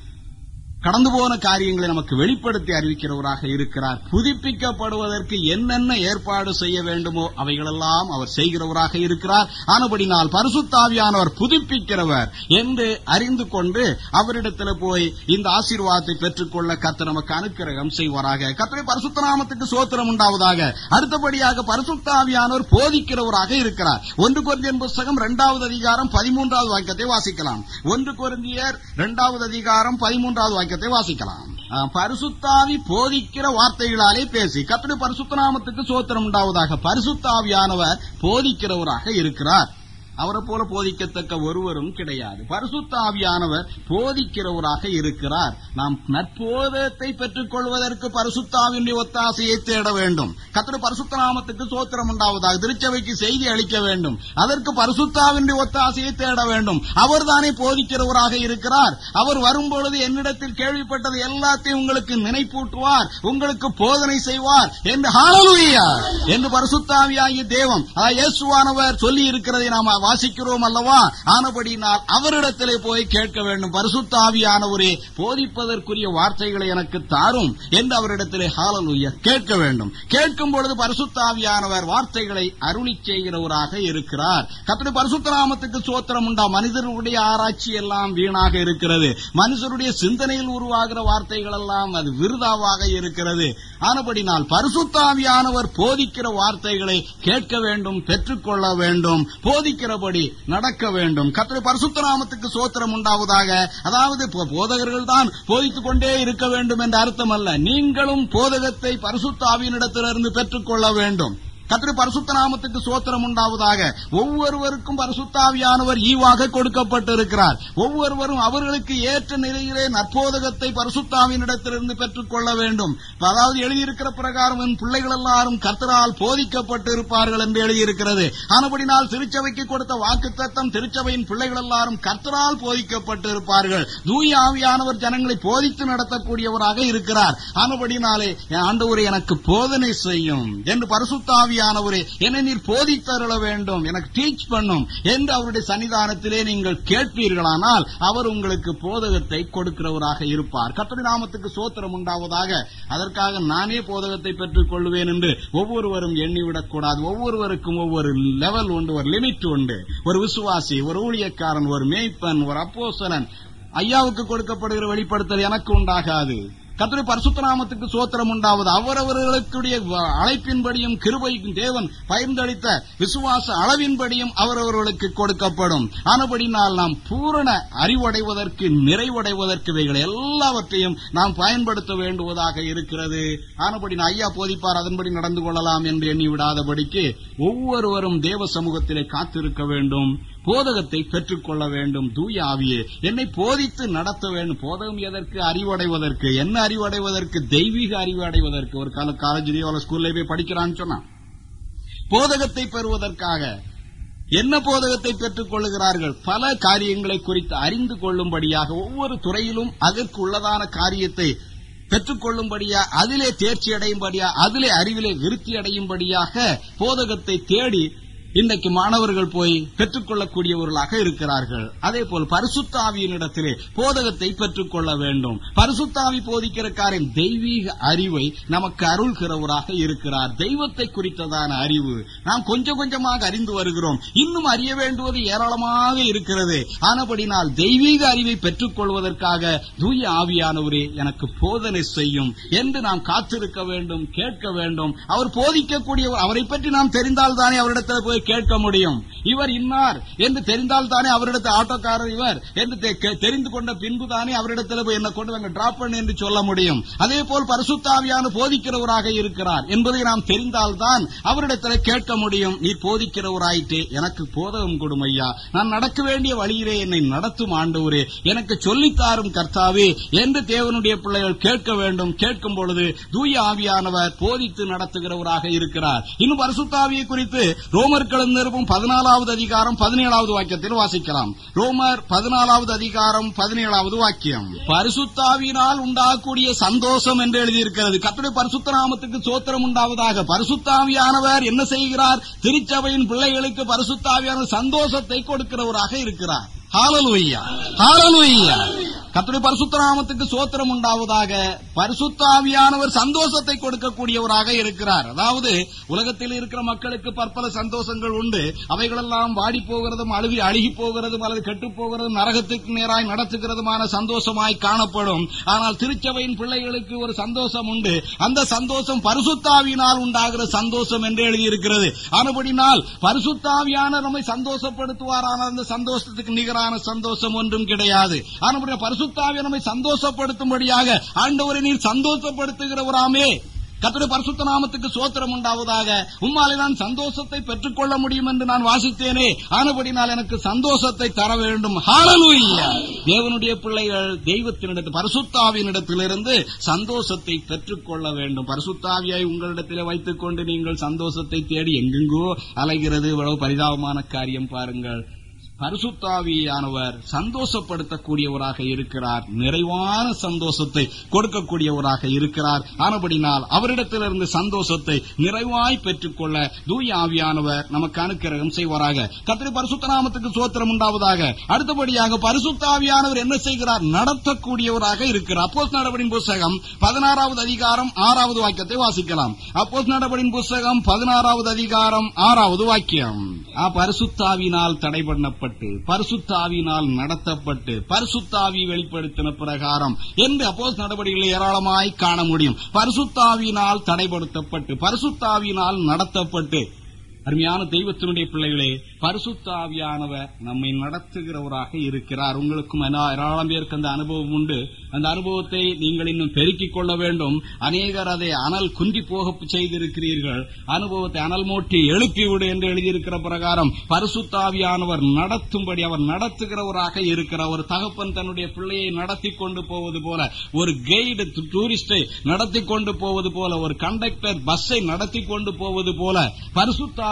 கடந்து போன காரியங்களை நமக்கு வெளிப்படுத்தி அறிவிக்கிறவராக இருக்கிறார். புதுப்பிக்கப்படுவதற்கு என்னென்ன ஏற்பாடு செய்ய வேண்டுமோ அவைகளெல்லாம் அவர் செய்கிறவராக இருக்கிறார். ஆனபடினால் பரிசுத்தாவியானவர் புதுப்பிக்கிறவர் என்று அறிந்து கொண்டு அவரிடத்தில் போய் இந்த ஆசீர்வாதத்தை பெற்றுக்கொள்ள கத்த நமக்கு அனுக்கிரகம் செய்வாராக. கத்தனை பரிசுத்த நாமத்துக்கு சோத்திரம் உண்டாவதாக. அடுத்தபடியாக பரிசுத்தாவியானவர் போதிக்கிறவராக இருக்கிறார். ஒன்று கொரிந்தியன் புஸ்தகம் இரண்டாவது அதிகாரம் பதிமூன்றாவது வாக்கியத்தை வாசிக்கலாம். ஒன்று கொரிந்தியர் இரண்டாவது அதிகாரம் பதிமூன்றாவது வாக்கியம் வாக்கியத்தை வாசிக்கலாம். பரிசுத்தாவி போதிக்கிற வார்த்தைகளாலே பேசி கர்த்தருடைய பரிசுத்த நாமத்துக்கு சோத்திரம் உண்டாவதாக பரிசுத்தாவியானவர் போதிக்கிறவராக இருக்கிறார். அவரை போல போதிக்கத்தக்க ஒருவரும் கிடையாது. பரிசுத்தாவியானவர் போதிக்கிறவராக இருக்கிறார். நாம் நற்போதத்தை பெற்றுக் கொள்வதற்கு பரிசுத்தாவினுடைய ஒத்தாசையை தேட வேண்டும். கத்திர பரிசுத்த நாமத்துக்கு சோத்திரம் உண்டாவதாக திருச்சபைக்கு செய்தி அளிக்க வேண்டும். அதற்கு பரிசுத்தாவினுடைய ஒத்தாசையை தேட வேண்டும். அவர்தானே போதிக்கிறவராக இருக்கிறார். அவர் வரும்பொழுது என்னிடத்தில் கேள்விப்பட்டது எல்லாத்தையும் உங்களுக்கு நினைப்பூட்டுவார். உங்களுக்கு போதனை செய்வார். என்று ஹalleluya! என்று பரிசுத்தாவியாகிய தேவம் இயேசுவானவர் சொல்லி இருக்கிறதை நாம் வாசிக்கிறோம் அல்லவா ஆனபடினால் அவரிடத்திலே போய் கேட்க வேண்டும். பரிசுத்தாவியானவரே போதிப்பதற்குரிய வார்த்தைகளை எனக்கு தாரும் என்று அவரிடத்திலே ஹாலலுய கேட்க வேண்டும். கேட்கும் பொழுது பரிசுத்தாவியானவர் வார்த்தைகளை அருளி செய்கிறவராக இருக்கிறார். கர்த்தருடைய பரிசுத்தராமத்துக்கு சோத்திரம் உண்டா? மனிதர்களுடைய ஆராய்ச்சி எல்லாம் வீணாக இருக்கிறது. மனுஷருடைய சிந்தனையில் உருவாகிற வார்த்தைகள் எல்லாம் அது விருதாவாக இருக்கிறது. ஆனபடினால் பரிசுத்தாவியானவர் போதிக்கிற வார்த்தைகளை கேட்க வேண்டும் பெற்றுக்கொள்ள வேண்டும். போதிக்கிற சொல்லுகிறபடி நடக்க வேண்டும். கத்திரை பரிசுத்த நாமத்துக்கு சோத்திரம் உண்டாவதாக. அதாவது போதகர்கள் தான் போதித்துக் கொண்டே இருக்க வேண்டும் என்ற அர்த்தம் அல்ல நீங்களும் போதகத்தை பரிசுத்தாவியினிடத்திலிருந்து பெற்றுக்கொள்ள வேண்டும். கத்திர பரிசுத்த நாமத்துக்கு சோத்திரம் உண்டாவதாக. ஒவ்வொருவருக்கும் பரிசுத்தாவியானவர் ஈவாக கொடுக்கப்பட்டிருக்கிறார். ஒவ்வொருவரும் அவர்களுக்கு ஏற்ற நிலையிலே நற்போதகத்தை பரிசுத்தாவினிடத்திலிருந்து பெற்றுக்கொள்ள வேண்டும். அதாவது எழுதியிருக்கிற பிரகாரம் என் பிள்ளைகள் எல்லாரும் கர்த்தரால் போதிக்கப்பட்டு இருப்பார்கள் என்று எழுதியிருக்கிறது. ஆனபடினால் திருச்சபைக்கு கொடுத்த வாக்குத்தத்தம் திருச்சபையின் பிள்ளைகள் எல்லாரும் கர்த்தரால் போதிக்கப்பட்டு இருப்பார்கள் தூய ஆவியானவர் ஜனங்களை போதித்து நடத்தக்கூடியவராக இருக்கிறார். ஆனபடினாலே நாளே ஆண்டவரே எனக்கு போதனை செய்யும் என்று ஆவியானவரே என்னை நீர் போதித்தருள வேண்டும் எனக்கு டீச் பண்ணும் என்று அவருடைய சன்னிதானத்திலே நீங்கள் கேட்பீர்களானால் அவர் உங்களுக்கு போதகத்தை கொடுக்கிறவராக இருப்பார். கர்த்தருடைய நாமத்துக்கு சோத்திரம் உண்டாவதாக அதற்காக நானே போதகத்தை பெற்றுக் கொள்வேன் என்று ஒவ்வொருவரும் எண்ணிவிடக் கூடாது. ஒவ்வொருவருக்கும் ஒவ்வொரு லெவல் உண்டு ஒரு லிமிட் உண்டு. ஒரு விசுவாசி ஒரு ஊழியக்காரன் ஒரு மேய்ப்பன் ஒரு அப்போசலன் ஐயாவுக்கு கொடுக்கப்படுகிற வெளிப்படுத்தல் எனக்கு உண்டாகாது. கத்திரி பரிசுத்தராமத்துக்கு சோத்திரம் உண்டாவது. அவரவர்களுடைய அழைப்பின்படியும் கிருபைக்கும் தேவன் பகிர்ந்தளித்த விசுவாச அளவின்படியும் அவரவர்களுக்கு கொடுக்கப்படும். ஆனபடினால் நாம் பூரண அறிவடைவதற்கு நிறைவடைவதற்கு இவைகள் எல்லாவற்றையும் நாம் பயன்படுத்த வேண்டுவதாக இருக்கிறது. ஆனபடி நான் ஐயா போதிப்பார் அதன்படி நடந்து கொள்ளலாம் என்று எண்ணி விடாதபடிக்கு ஒவ்வொருவரும் தேவ சமூகத்திலே காத்திருக்க வேண்டும். போதகத்தை பெற்றுக்கொள்ள வேண்டும் தூய ஆவியே. என்னை போதித்து நடத்த வேண்டும். போதகம் எதற்கு? அறிவடைவதற்கு. என்ன அறிவடைவதற்கு? தெய்வீக அறிவு அடைவதற்கு ஒரு கால காலேஜ்லயோ அல்ல ஸ்கூல்ல போய் படிக்கிறான்னு சொன்னான் போதகத்தை பெறுவதற்காக என்ன போதகத்தை பெற்றுக் கொள்ளுகிறார்கள் பல காரியங்களை குறித்து அறிந்து கொள்ளும்படியாக ஒவ்வொரு துறையிலும் அதற்கு உள்ளதான காரியத்தை பெற்றுக் கொள்ளும்படியா அதிலே தேர்ச்சி அடையும்படியா அதிலே அறிவிலே விருத்தி அடையும்படியாக போதகத்தை தேடி இன்றைக்கு மாணவர்கள் போய் பெற்றுக்கொள்ளக்கூடியவர்களாக இருக்கிறார்கள். அதே போல் பரிசுத்தாவியினிடத்திலே போதகத்தை பெற்றுக்கொள்ள வேண்டும். பரிசுத்தாவி போதிக்கிறக்காரின் தெய்வீக அறிவை நமக்கு அருள்கிறவராக இருக்கிறார். தெய்வத்தை குறித்ததான அறிவு. நாம் கொஞ்சம் கொஞ்சமாக அறிந்து வருகிறோம். இன்னும் அறிய வேண்டுவது ஏராளமாக இருக்கிறது. ஆனபடினால் தெய்வீக அறிவை பெற்றுக் கொள்வதற்காக தூய ஆவியானவரே எனக்கு போதனை செய்யும். என்று நாம் காத்திருக்க வேண்டும் கேட்க வேண்டும். அவர் போதிக்கக்கூடியவர் அவரை பற்றி நாம் தெரிந்தால்தானே அவரிடத்தில் போய் கேட்க முடியும். இவர் இன்னார் என்று தெரிந்தால்தானே அவரிடத்தில் ஆட்டோக்காரர் இவர் என்று தெரிந்து கொண்ட பின்புதானே அவரிடத்தில் போய் என்ன கொண்டு வாங்க டிராப் பண்ணு என்று சொல்ல முடியும். அதே போல் பரிசுத்தாவியான போதிக்கிறவராக இருக்கிறார் என்பதை நாம் தெரிந்தால்தான் அவரிடத்தில் கேட்க முடியும். நீ போதிக்கிறவராயிட்டே எனக்கு போதகம் கொடும் ஐயா நான் நடக்க வேண்டிய வழியிலே என்னை நடத்தும் ஆண்டவரே. எனக்கு சொல்லித்தாரும் கர்த்தாவே என்று தேவனுடைய பிள்ளைகள் கேட்க வேண்டும். கேட்கும் பொழுது தூய ஆவியானவர் போதித்து நடத்துகிறவராக இருக்கிறார். இன்னும் பரிசுத்தாவியை குறித்து ரோமர் நிருபம் பதினாலாவது அதிகாரம் பதினேழாவது வாக்கியத்தில் வாசிக்கலாம். ரோமர் பதினாலாவது அதிகாரம் பதினேழாவது வாக்கியம். பரிசுத்தாவினால் உண்டாகக்கூடிய சந்தோஷம் என்று எழுதியிருக்கிறது. கர்த்தருடைய பரிசுத்த நாமத்துக்கு சோத்திரம் உண்டாவதாக. பரிசுத்தாவியானவர் என்ன செய்கிறார்? திருச்சபையின் பிள்ளைகளுக்கு பரிசுத்தாவியான சந்தோஷத்தை கொடுக்கிறவராக இருக்கிறார். ஹalleluya ஹalleluya கத்துடைய பரிசுத்த நாமத்துக்கு சோத்திரம் உண்டாவதாக பரிசுத்தாவியானவர் சந்தோஷத்தை கொடுக்கக்கூடியவராக இருக்கிறார். அதாவது உலகத்தில் இருக்கிற மக்களுக்கு பற்பல சந்தோஷங்கள் உண்டு. அவைகளெல்லாம் வாடி போகிறதும் அழுகி அழுகி போகிறதும் அல்லது கெட்டு போகிறதும் நரகத்துக்கு நேராய் நடத்துகிறதுமான சந்தோஷமாய் காணப்படும். ஆனால் திருச்சபையின் பிள்ளைகளுக்கு ஒரு சந்தோஷம் உண்டு. அந்த சந்தோஷம் பரிசுத்தாவியினால் உண்டாகிற சந்தோஷம் என்று எழுதியிருக்கிறது. ஆனபடினால் பரிசுத்தாவியான நம்மை சந்தோஷப்படுத்துவாரான அந்த சந்தோஷத்துக்கு நிகரான சந்தோஷம் ஒன்றும் கிடையாது. ஆனபடியா பரிசுத்தாவிய நம்மை சந்தோஷப்படுத்தும்படியாக ஆண்டவரை நீர் சந்தோஷப்படுத்துகிறவராமே கர்த்தருடைய பரிசுத்த நாமத்துக்கு சோத்திரம் உண்டாவதாக. உம்மாலே நான் சந்தோஷத்தை பெற்றுக்கொள்ள முடியும் என்று நான் வாசித்தேனே. ஆனபடினால் எனக்கு சந்தோஷத்தை தர வேண்டும். தேவனுடைய பிள்ளைகள் தெய்வத்தினிடத்தில் பரிசுத்தாவியினிடத்திலிருந்து சந்தோஷத்தை பெற்றுக்கொள்ள வேண்டும். பரிசுத்தாவியாய் உங்களிடத்திலே வைத்துக் கொண்டு நீங்கள் சந்தோஷத்தை தேடி எங்கெங்கோ அலைகிறது. இவ்வளவு பரிதாபமான காரியம் பாருங்கள். பரிசுத்தாவியானவர் சந்தோஷப்படுத்தக்கூடியவராக இருக்கிறார். நிறைவான சந்தோஷத்தை கொடுக்கக்கூடியவராக இருக்கிறார். ஆனபடினால் அவரிடத்திலிருந்து சந்தோஷத்தை நிறைவாய் பெற்றுக்கொள்ள தூய ஆவியானவர் நமக்கு அனுக்கிரகம் செய்வாராக. கத்திரி பரிசுத்த நாமத்துக்கு சோத்திரம் உண்டாவதாக. அடுத்தபடியாக பரிசுத்தாவியானவர் என்ன செய்கிறார்? நடத்தக்கூடியவராக இருக்கிறார். அப்போஸ் நடவடின் புஸ்தகம் பதினாறாவது அதிகாரம் ஆறாவது வாக்கியத்தை வாசிக்கலாம். அப்போஸ் நடவடின் புஸ்தகம் பதினாறாவது அதிகாரம் ஆறாவது வாக்கியம். ஆ, பரிசுத்தாவினால் தடைபண்ணப்பட்டு பரிசுத்தாவினால் நடத்தப்பட்டு பரிசுத்தாவி வெளிப்படுத்தின பிரகாரம் என்று அப்போஸ் நடவடிக்கைகளை ஏராளமாய் காண முடியும். பரிசுத்தாவினால் தடைப்படுத்தப்பட்டு பரிசுத்தாவினால் நடத்தப்பட்டு அருமையான தெய்வத்தினுடைய பிள்ளைகளே பரிசுத்தாவியானவர் நம்மை நடத்துகிறவராக இருக்கிறார். உங்களுக்கும் ஏராளம் பேருக்கு அந்த அனுபவம் உண்டு. அந்த அனுபவத்தை நீங்கள் இன்னும் பெருக்கிக் கொள்ள வேண்டும். அநேகர் அதை அனல் குந்தி போக செய்திருக்கிறீர்கள். அனுபவத்தை அனல் மூட்டி எழுப்பிவிடு என்று எழுதியிருக்கிற பிரகாரம் பரிசுத்தாவியானவர் நடத்தும்படி அவர் நடத்துகிறவராக இருக்கிறார் ஒரு தகப்பன் தன்னுடைய பிள்ளையை நடத்தி கொண்டு போவது போல ஒரு கைடு டூரிஸ்டை நடத்தி கொண்டு போவது போல ஒரு கண்டக்டர் பஸ்ஸை நடத்தி கொண்டு போவது போல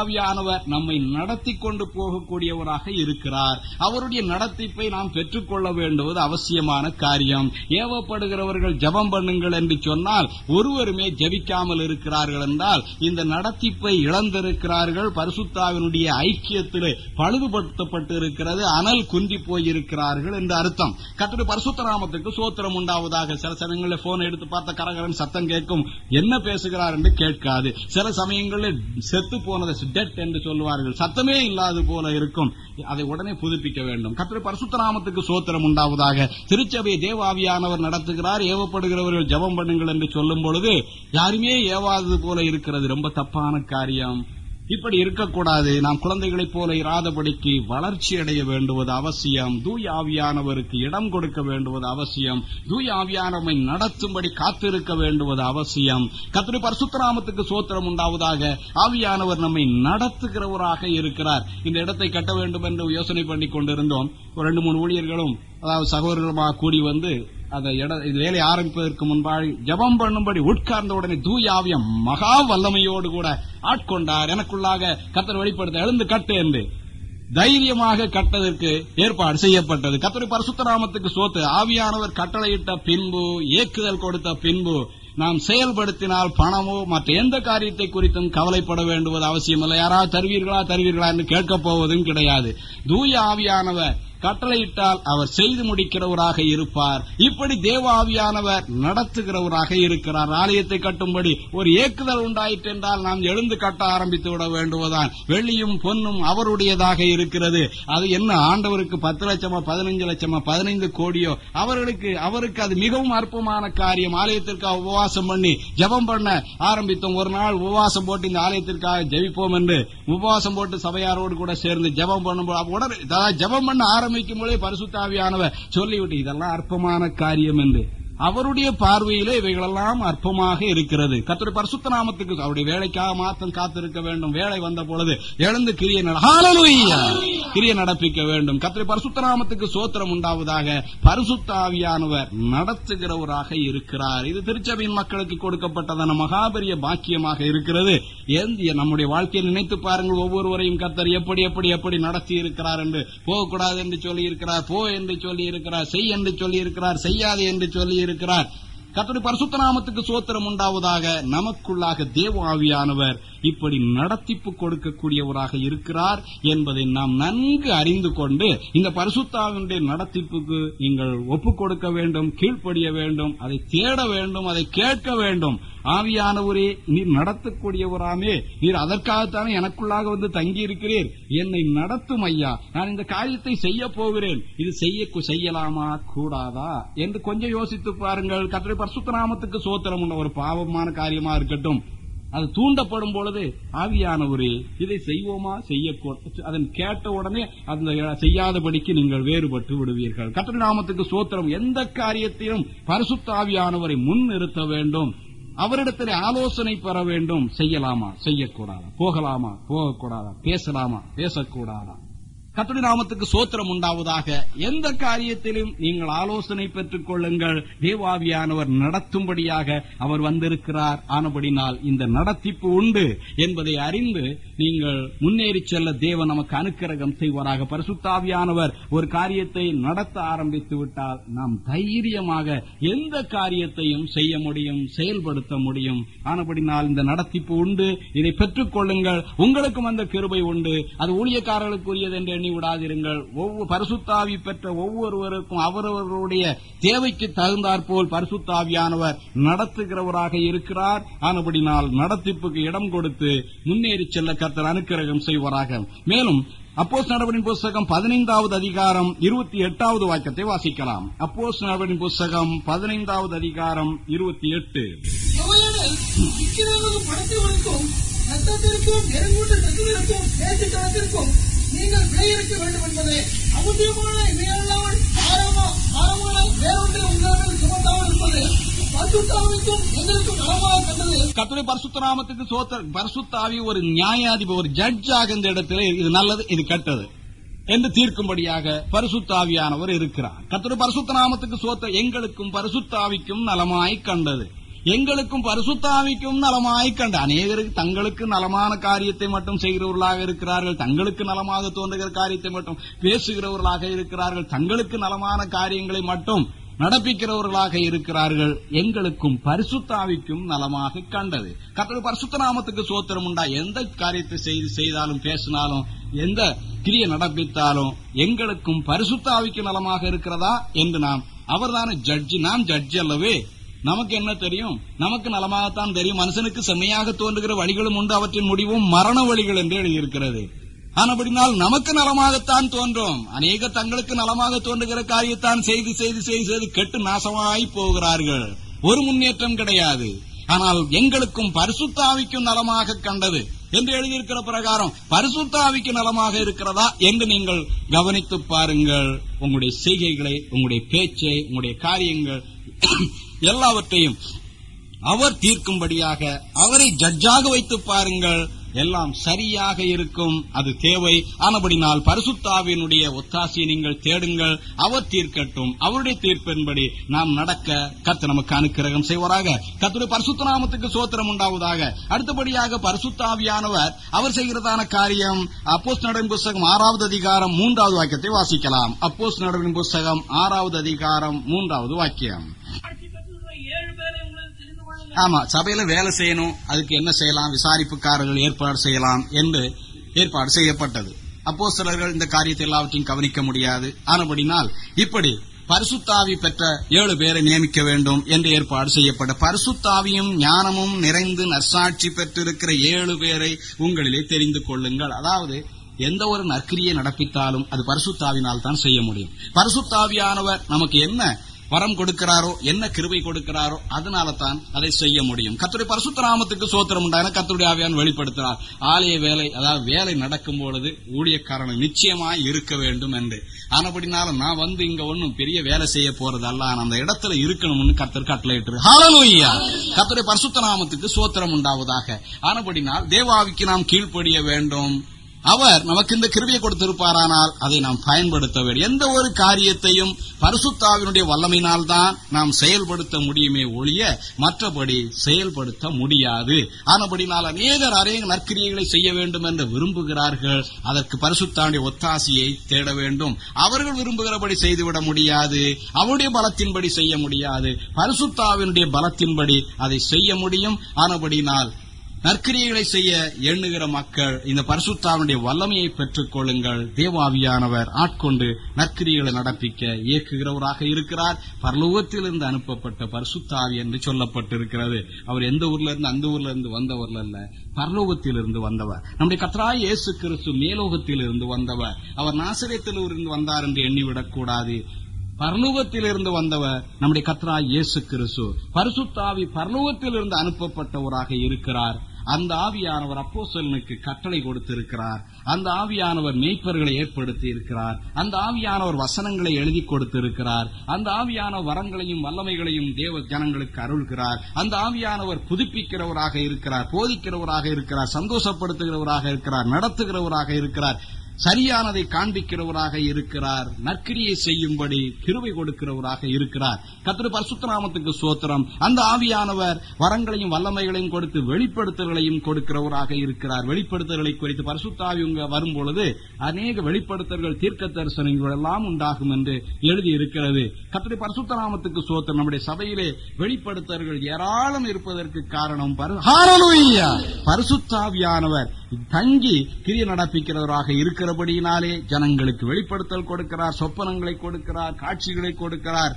ஆவியானவர் நம்மை நடத்தி கொண்டு போகக்கூடியவராக இருக்கிறார். அவருடைய நடத்திப்பை நாம் பெற்றுக்கொள்ள வேண்டுவது அவசியமான காரியம். ஏவப்படுகிறவர்கள் ஜெபம் பண்ணுங்கள் என்று சொன்னால் ஒருவருமே ஜெபிக்காமல் இருக்கிறார்கள் என்றால் இந்த நடத்திப்பை இழந்திருக்கிறார்கள். பரிசுத்தாவினுடைய ஐக்கியத்திலே பழுதுபடுத்தப்பட்டு இருக்கிறது அனல் குந்தி போயிருக்கிறார்கள் என்று அர்த்தம். கட்டிட பரிசுத்தராமத்துக்கு சோத்திரம் உண்டாவதாக. சில சமயங்களில் போன் எடுத்து பார்த்த கரகரன் சத்தம் கேட்கும். என்ன பேசுகிறார் என்று கேட்காது. சில சமயங்களில் செத்து போனதை டெட் என்று சொல்லுவார்கள். சத்தமே இல்லாது போல இருக்கும். அதை உடனே புதுப்பிக்க வேண்டும். கத்திர பரசுத்தராமத்துக்கு சோத்திரம் உண்டாவதாக. திருச்சபை தேவாவியானவர் நடத்துகிறார். ஏவப்படுகிறவர்கள் ஜெபம் பண்ணுங்கள் என்று சொல்லும் பொழுது யாருமே ஏவாதது போல இருக்கிறது. ரொம்ப தப்பான காரியம். இப்படி இருக்கக்கூடாது. நாம் குழந்தைகளைப் போல இராதபடிக்கு வளர்ச்சி அடைய வேண்டுவது அவசியம். தூய் ஆவியானவருக்கு இடம் கொடுக்க வேண்டுவது அவசியம். தூய் ஆவியானவரை நடத்தும்படி காத்திருக்க வேண்டுவது அவசியம். கத்திரி பரசுத்தராமத்துக்கு சோத்திரம் உண்டாவதாக. ஆவியானவர் நம்மை நடத்துகிறவராக இருக்கிறார். இந்த இடத்தை கட்ட வேண்டும் என்று யோசனை பண்ணி கொண்டிருந்தோம். ஒரு ரெண்டு மூணு ஊழியர்களும் அதாவது சகோதரமாக கூடி வந்து அந்த இட இந்த வேலையை ஆரம்பிப்பதற்கு முன்பாக ஜெபம் பண்ணும்படி உட்கார்ந்த உடனே தூயாவியம் மகா வல்லமையோடு கூட ஆட்கொண்டார். எனக்குள்ளாக கத்தர் வெளிப்படுத்த எழுந்து கட்டு என்று தைரியமாக கட்டதற்கு ஏற்பாடு செய்யப்பட்டது. கத்தரி பரசுத்தராமத்துக்கு சோத்து. ஆவியானவர் கட்டளையிட்ட பின்பு ஏக்குதல் கொடுத்த பின்பு நாம் செயல்படுத்தினால் பணமோ மற்ற எந்த காரியத்தை குறித்தும் கவலைப்பட வேண்டுவது அவசியமில்லை. யாராவது தருவீர்களா தருவீர்களா என்று கேட்கப் போவதும் கிடையாது. தூய ஆவியானவர் கட்டளையிட்டால் அவர் செய்து முடிக்கிறவராக இருப்பார். இப்படி தேவ ஆவியானவர் நடத்துகிறவராக இருக்கிறார். ஆலயத்தை கட்டும்படி ஒரு ஏக்குதல் உண்டாயிற்று என்றால் நாம் எழுந்து கட்ட ஆரம்பித்து விட வேண்டுவதான் வெள்ளியும் பொன்னும் அவருடையதாக இருக்கிறது. அது என்ன ஆண்டவருக்கு பத்து லட்சமா பதினஞ்சு லட்சமா பதினைந்து கோடியோ? அவர்களுக்கு அவருக்கு அது மிகவும் அற்பமான காரியம். ஆலயத்திற்காக உபவாசம் பண்ணி ஜெபம் பண்ண ஆரம்பித்தோம். ஒரு நாள் உபவாசம் போட்டு இந்த ஆலயத்திற்காக ஜெபிப்போம் என்று உபவாசம் போட்டு சபையாரோடு கூட சேர்ந்து ஜெபம் பண்ணும்போது உடனே பண்ண ஜெபம் ஆரம்பிக்கும் பொழுதே பரிசுத்தாவியானவர் சொல்லிவிட்டு இதெல்லாம் அற்பமான காரியம் என்று. அவருடைய பார்வையிலே இவைகளெல்லாம் அற்பமாக இருக்கிறது. கத்தருடைய பரிசுத்த நாமத்துக்கு அவருடைய வேலைக்காக மாத்திரம் காத்திருக்க வேண்டும். வேலை வந்த பொழுது எழுந்து கிரிய கிரிய நடப்பிக்க வேண்டும். கத்திரை பரிசுத்த நாமத்துக்கு சோத்திரம் உண்டாவதாக பரிசுத்தாவியானவர் நடத்துகிறவராக இருக்கிறார். இது திருச்சபையின் மக்களுக்கு கொடுக்கப்பட்டதான மகாபெரிய பாக்கியமாக இருக்கிறது. நம்முடைய வாழ்க்கையை நினைத்து பாருங்கள். ஒவ்வொருவரையும் கத்தர் எப்படி எப்படி எப்படி நடத்தி இருக்கிறார் என்று. போகக்கூடாது என்று சொல்லி இருக்கிறார் போ என்று சொல்லி இருக்கிறார் செய் என்று சொல்லி இருக்கிறார் செய்யாது என்று சொல்லி இருக்கிறார் கத்தருடைய பரிசுத்த நாமத்துக்கு சோத்திரம் உண்டாவதாக நமக்குள்ளாக தேவ ஆவியானவர் இப்படி நடத்திப்பு கொடுக்கக்கூடியவராக இருக்கிறார் என்பதை நாம் நன்கு அறிந்து கொண்டு இந்த பரிசுத்தாவினுடைய நடத்திப்புக்கு நீங்கள் ஒப்புக் கொடுக்க வேண்டும் கீழ்ப்படிய வேண்டும் அதை தேட வேண்டும் அதை கேட்க வேண்டும். ஆவியானவரே நீர் நடத்தக்கூடியவராமே. நீர் அதற்காகத்தானே எனக்குள்ளாக வந்து தங்கி இருக்கிறீர் என்னை நடத்தும் ஐயா. நான் இந்த காரியத்தை செய்ய போகிறேன். இது செய்ய செய்யலாமா? கூடாதா? என்று கொஞ்சம் யோசித்து பாருங்கள். கத்திரை பரிசுத்த நாமத்துக்கு சோத்திரம் உள்ள ஒரு பாவமான காரியமா இருக்கட்டும். அது தூண்டப்படும் பொழுது ஆவியானவரே இதை செய்வோமா? செய்ய அதன் கேட்ட உடனே அந்த செய்யாதபடிக்கு நீங்கள் வேறுபட்டு விடுவீர்கள். கத்திர நாமத்துக்கு சோத்திரம் எந்த காரியத்திலும் பரிசுத்த ஆவியானவரை முன் நிறுத்த வேண்டும். அவரிடத்தில் ஆலோசனை பெற வேண்டும். செய்யலாமா? செய்யக்கூடாதா? போகலாமா? போகக்கூடாதா? பேசலாமா? பேசக்கூடாதா? கத்துடி நாமத்துக்கு சோத்திரம் உண்டாவதாக எந்த காரியத்திலும் நீங்கள் ஆலோசனை பெற்றுக் கொள்ளுங்கள். தேவாவியானவர் நடத்தும்படியாக அவர் வந்திருக்கிறார். ஆனபடினால் இந்த நடத்திப்பு உண்டு என்பதை அறிந்து நீங்கள் முன்னேறி செல்ல தேவன் நமக்கு அனுக்கிரகம் செய்வாராக. பரிசுத்தாவியானவர் ஒரு காரியத்தை நடத்த ஆரம்பித்து விட்டால் நாம் தைரியமாக எந்த காரியத்தையும் செய்ய முடியும் செயல்படுத்த முடியும். ஆனபடினால் இந்த நடத்திப்பு உண்டு. இதை பெற்றுக் கொள்ளுங்கள். உங்களுக்கும் அந்த கிருபை உண்டு. அது ஊழியக்காரர்களுக்குரியது என்று எண்ணி விடாதிருங்கள். ஒவ்வொரு பரிசுத்தாவி பெற்ற ஒவ்வொருவருக்கும் அவரவர்களுடைய தேவைக்கு தகுந்தாற்போல் பரிசுத்தாவியானவர் நடத்துகிறவராக இருக்கிறார். ஆனபடினால் நடத்திப்புக்கு இடம் கொடுத்து முன்னேறி செல்ல கர்த்தர் அனுக்கிரகம் செய்வாராக. மேலும் அப்போஸ் நடவடின் புஸ்தகம் பதினைந்தாவது அதிகாரம் இருபத்தி எட்டாவது வாக்கியத்தை வாசிக்கலாம். அப்போஸ் நடவடின் புஸ்தகம் பதினைந்தாவது அதிகாரம் இருபத்தி எட்டு. எவையெனில் ரத்தத்திற்கும் நெருங்கூட்ட சத்துவிற்கும் நீங்கள் விலையிருக்க வேண்டும் என்பதை அவசியமான இவையல்லாமல் ஆரமா வேறொன்றை உங்களிடம் சுமத்தாமல் இருப்பது பசுத்தாவிற்கும் எங்களுக்கும் நலமாக கத்துரை பரிசுத்தராமத்துக்கு சோத்த பரிசுத்தாவி ஒரு நியாயாதிபதி ஒரு ஜட்ஜாக இந்த இடத்துல இது நல்லது இது கெட்டது என்று தீர்க்கும்படியாக பரிசுத்தாவியானவர் இருக்கிறார். கத்துரை பரிசுத்த நாமத்துக்கு சோத்த எங்களுக்கும் பரிசுத்தாவிக்கும் நலமாய் கண்டது. எங்களுக்கும் பரிசுத்தாவிக்கும் நலமாய் கண்ட அநேகருக்கு தங்களுக்கு நலமான காரியத்தை மட்டும் செய்கிறவர்களாக இருக்கிறார்கள். தங்களுக்கு நலமாக தோன்றுகிற காரியத்தை மட்டும் பேசுகிறவர்களாக இருக்கிறார்கள். தங்களுக்கு நலமான காரியங்களை மட்டும் நடப்பிக்கிறவர்களாக இருக்கிறார்கள். எங்களுக்கும் பரிசுத்தாவிக்கும் நலமாக கண்டது. கத்தோட பரிசுத்த நாமத்துக்கு சோத்திரம் உண்டா? எந்த காரியத்தை செய்து செய்தாலும் பேசினாலும் எந்த கிரிய நடப்பித்தாலும் எங்களுக்கும் பரிசுத்தாவிக்கு நலமாக இருக்கிறதா? என்று நாம் அவர்தான ஜட்ஜி நாம் ஜட்ஜி அல்லவே நமக்கு என்ன தெரியும்? நமக்கு நலமாகத்தான் தெரியும். மனுஷனுக்கு செம்மையாக தோன்றுகிற வழிகளும் உண்டு. அவற்றின் முடிவும் மரண வழிகள் என்று எழுதியிருக்கிறது. ஆனபடினால் நமக்கு நலமாகத்தான் தோன்றும். அநேக தங்களுக்கு நலமாக தோன்றுகிற காரியத்தான் செய்து செய்து செய்து செய்து கெட்டு நாசமாய் போகிறார்கள். ஒரு முன்னேற்றம் கிடையாது. ஆனால் எங்களுக்கும் பரிசுத்தாவிக்கும் நலமாக கண்டது என்று எழுதியிருக்கிற பிரகாரம் பரிசுத்தாவிக்கு நலமாக இருக்கிறதா என்று நீங்கள் கவனித்து பாருங்கள். உங்களுடைய செய்கைகளை உங்களுடைய பேச்சை உங்களுடைய காரியங்கள் எல்லாவற்றையும் அவர் தீர்க்கும்படியாக அவரை ஜட்ஜாக வைத்து பாருங்கள். எல்லாம் சரியாக இருக்கும். அது தேவை. ஆனபடினால் பரிசுத்தாவினுடைய ஒத்தாசையை நீங்கள் தேடுங்கள். அவர் தீர்க்கட்டும். அவருடைய தீர்ப்பின்படி நாம் நடக்க கத்து நமக்கு அனுக்கிரகம் செய்வாராக. கத்துடைய பரிசுத்த நாமத்துக்கு சோத்திரம் உண்டாவதாக. அடுத்தபடியாக பரிசுத்தாவியானவர் அவர் செய்கிறதான காரியம் அப்போஸ் நடவின் புஸ்தகம் ஆறாவது அதிகாரம் மூன்றாவது வாக்கியத்தை வாசிக்கலாம். அப்போஸ் நடவின் புஸ்தகம் ஆறாவது அதிகாரம் மூன்றாவது வாக்கியம். ஆமா சபையில வேலை செய்யணும் அதுக்கு என்ன செய்யலாம் விசாரிப்புக்காரர்கள் ஏற்பாடு செய்யலாம் என்று ஏற்பாடு செய்யப்பட்டது. அப்போ சிலர்கள் இந்த காரியத்தை எல்லாவற்றையும் கவனிக்க முடியாது. ஆனபடினால் இப்படி பரிசுத்தாவி பெற்ற ஏழு பேரை நியமிக்க வேண்டும் என்று ஏற்பாடு செய்யப்பட்ட பரிசுத்தாவியும் ஞானமும் நிறைந்து நற்சாட்சி பெற்றிருக்கிற ஏழு பேரை உங்களிலே தெரிந்து கொள்ளுங்கள். அதாவது எந்த ஒரு நற்கிரியை நடப்பித்தாலும் அது பரிசுத்தாவினால் தான் செய்ய முடியும். பரிசுத்தாவியானவர் நமக்கு என்ன வரம் கொடுக்கிறாரோ என்ன கிருவை கொடுக்கிறாரோ அதனால தான் அதை செய்ய முடியும். கத்துடைய பரிசுத்த நாமத்துக்கு சோத்திரம் உண்டான கத்துடைய ஆவியான் வெளிப்படுத்துறார் ஆலய வேலை அதாவது வேலை நடக்கும் பொழுது ஊழியக்காரன் நிச்சயமாய் இருக்க வேண்டும் என்று. ஆனப்படினாலும் நான் வந்து இங்க ஒன்னும் பெரிய வேலை செய்ய போறது அல்ல அந்த இடத்துல இருக்கணும்னு கத்தர் கட்டளையிட்டு ஹalleluya கத்துடைய பரிசுத்த நாமத்துக்கு சோத்திரம் உண்டாவதாக. ஆனபடினால் தேவாவிக்கு நாம் கீழ்ப்படிய வேண்டும். அவர் நமக்கு இந்த கிருவியை கொடுத்திருப்பாரானால் அதை நாம் பயன்படுத்த வேண்டும். எந்த ஒரு காரியத்தையும் பரிசுத்தாவினுடைய வல்லமையினால் தான் நாம் செயல்படுத்த முடியுமே ஒழிய மற்றபடி செயல்படுத்த முடியாது. ஆனபடினால் அநேகர் அநேக நற்கிரியைகளை செய்ய வேண்டும் என்று விரும்புகிறார்கள். அதற்கு பரிசுத்தாவுடைய ஒத்தாசையை தேட வேண்டும். அவர்கள் விரும்புகிறபடி செய்துவிட முடியாது. அவருடைய பலத்தின்படி செய்ய முடியாது. பரிசுத்தாவினுடைய பலத்தின்படி அதை செய்ய முடியும். ஆனபடினால் நற்கிரியைகளை செய்ய எண்ணுகிற மக்கள் இந்த பரிசுத்தாவுடைய வல்லமையை பெற்றுக் கொள்ளுங்கள். தேவாவியானவர் ஆட்கொண்டு நற்கிரியைகளை நடப்பிக்க இயக்குகிறவராக இருக்கிறார். பரலோகத்திலிருந்து அனுப்பப்பட்ட பரிசுத்தாவி என்று சொல்லப்பட்டிருக்கிறது. அவர் எந்த ஊர்ல இருந்து அந்த ஊர்ல இருந்து வந்தவர் அல்ல பரலோகத்திலிருந்து வந்தவர். நம்முடைய கத்தராய் இயேசு கிறிஸ்து மேலோகத்திலிருந்து வந்தவர். அவர் நாசிரியத்திலிருந்து வந்தார் என்று எண்ணிவிடக் கூடாது பரலோகத்திலிருந்து வந்தவர் நம்முடைய கத்ரா இயேசு கிறிஸ்து பரிசுத்தாவி பரலோகத்திலிருந்து அனுப்பப்பட்டவராக இருக்கிறார். அந்த ஆவியானவர் அப்போஸ்தலனுக்கு கட்டளை கொடுத்திருக்கிறார். அந்த ஆவியானவர் மெய்ப்பர்களை ஏற்படுத்தி இருக்கிறார் அந்த ஆவியானவர் வசனங்களை எழுதி கொடுத்திருக்கிறார். அந்த ஆவியான வரங்களையும் வல்லமைகளையும் தேவ ஜனங்களுக்கு அருள்கிறார். அந்த ஆவியானவர் புதுப்பிக்கிறவராக இருக்கிறார் போதிக்கிறவராக இருக்கிறார் சந்தோஷப்படுத்துகிறவராக இருக்கிறார் நடத்துகிறவராக இருக்கிறார். சரியானதை காண்பிக்கிறவராக இருக்கிறார். நற்கிரியை செய்யும்படி கிருவை கொடுக்கிறவராக இருக்கிறார். கத்திர பரசுத்தராமத்துக்கு சோத்திரம் அந்த ஆவியானவர் வரங்களையும் வல்லமைகளையும் கொடுத்து வெளிப்படுத்தல்களையும் கொடுக்கிறவராக இருக்கிறார். வெளிப்படுத்தல்களை குறித்து பரிசுத்தாவி உங்க வரும் பொழுது அநேக வெளிப்படுத்தல்கள் தீர்க்க தரிசனங்கள் எல்லாம் உண்டாகும் என்று எழுதி இருக்கிறது பரசுத்தராமத்துக்கு சோத்திரம் நம்முடைய சபையிலே வெளிப்படுத்தல்கள் ஏராளம் இருப்பதற்கு காரணம் பரிசுத்தாவியானவர் தங்கி கிரிய நடப்பிக்கிறவராக இருக்கிறபடியினாலே ஜனங்களுக்கு வெளிப்படுத்தல் கொடுக்கிறார் சொப்பனங்களை கொடுக்கிறார் காட்சிகளை கொடுக்கிறார்.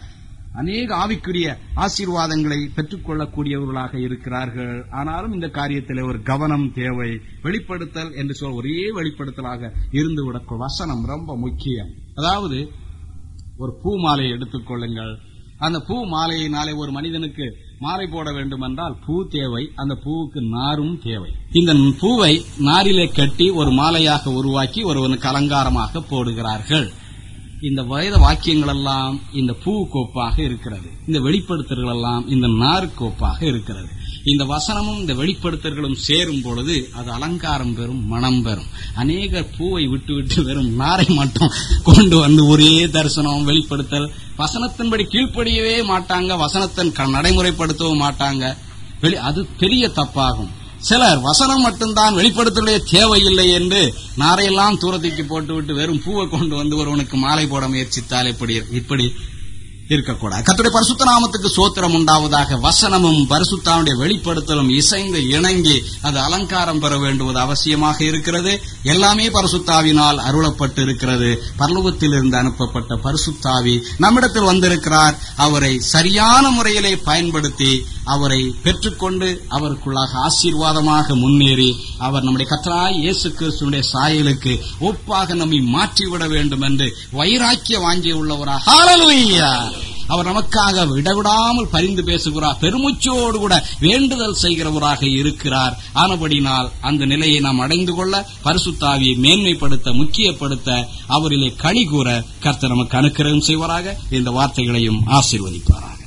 அநேக ஆவிக்குரிய ஆசீர்வாதங்களை பெற்றுக்கொள்ளக்கூடியவர்களாக இருக்கிறார்கள். ஆனாலும் இந்த காரியத்தில் ஒரு கவனம் தேவை வெளிப்படுத்தல் என்று சொல் ஒரே வெளிப்படுத்தலாக இருந்துவிடக் வசனம் ரொம்ப முக்கியம். அதாவது ஒரு பூ மாலையை எடுத்துக்கொள்ளுங்கள் அந்த பூ மாலையினாலே ஒரு மனிதனுக்கு மாலை போட வேண்டும் என்றால் பூ தேவை அந்த பூவுக்கு நாரும் தேவை. இந்த பூவை நாரிலே கட்டி ஒரு மாலையாக உருவாக்கி ஒருவனுக்கு அலங்காரமாக போடுகிறார்கள். இந்த வயத வாக்கியங்கள் எல்லாம் இந்த பூ கோப்பாக இருக்கிறது. இந்த வெளிப்படுத்தல்கள் எல்லாம் இந்த நாறு கோப்பாக இருக்கிறது. இந்த வசனமும் இந்த வெளிப்படுத்தல்களும் சேரும் பொழுது அது அலங்காரம் பெறும் மனம் பெறும். அநேகர் பூவை விட்டு விட்டு வெறும் நாரை மட்டும் கொண்டு வந்து ஒரே தரிசனம் வெளிப்படுத்தல் வசனத்தின்படி கீழ்ப்படியவே மாட்டாங்க வசனத்தின் க- நடைமுறைப்படுத்தவும் மாட்டாங்க. வெளி- அது பெரிய தப்பாகும். சிலர் வசனம் மட்டும்தான் வெளிப்படுத்தலே தேவையில்லை என்று நாரையெல்லாம் தூரத்துக்கு போட்டுவிட்டு வெறும் பூவை கொண்டு வந்து ஒருவனுக்கு மாலை போட முயற்சித்தால் இப்படி இப்படி இருக்கக்கூடாது. கத்துடைய பரிசுத்த நாமத்துக்கு சோத்திரம் உண்டாவதாக வசனமும் பரிசுத்தாவுடைய வெளிப்படுத்தலும் இசைந்து இணங்கி அது அலங்காரம் பெற வேண்டுவது அவசியமாக இருக்கிறது. எல்லாமே பரிசுத்தாவினால் அருளப்பட்டு இருக்கிறது பரலோகத்தில் இருந்து அனுப்பப்பட்ட பரிசுத்தாவி நம்மிடத்தில் வந்திருக்கிறார். அவரை சரியான முறையிலே பயன்படுத்தி அவரை பெற்றுக்கொண்டு அவருக்குள்ளாக ஆசீர்வாதமாக முன்னேறி அவர் நம்முடைய கத்தராய் இயேசு கிறிஸ்துடைய சாயலுக்கு ஒப்பாக நம்மை மாற்றிவிட வேண்டும் என்று வைராக்கிய வாங்கியுள்ளவராக உள்ளவரா அவர் நமக்காக விடவிடாமல் பரிந்து பேசுகிறார். பெருமுச்சோடு கூட வேண்டுதல் செய்கிறவராக இருக்கிறார். ஆனபடினால் அந்த நிலையை நாம் அடைந்து கொள்ள பரிசுத்தாவியை மேன்மைப்படுத்த முக்கியப்படுத்த அவரிலே கணி கூற கர்த்தர் நமக்கு அனுக்கிரகம் செய்வராக. இந்த வார்த்தைகளையும் ஆசீர்வதிப்பாராக.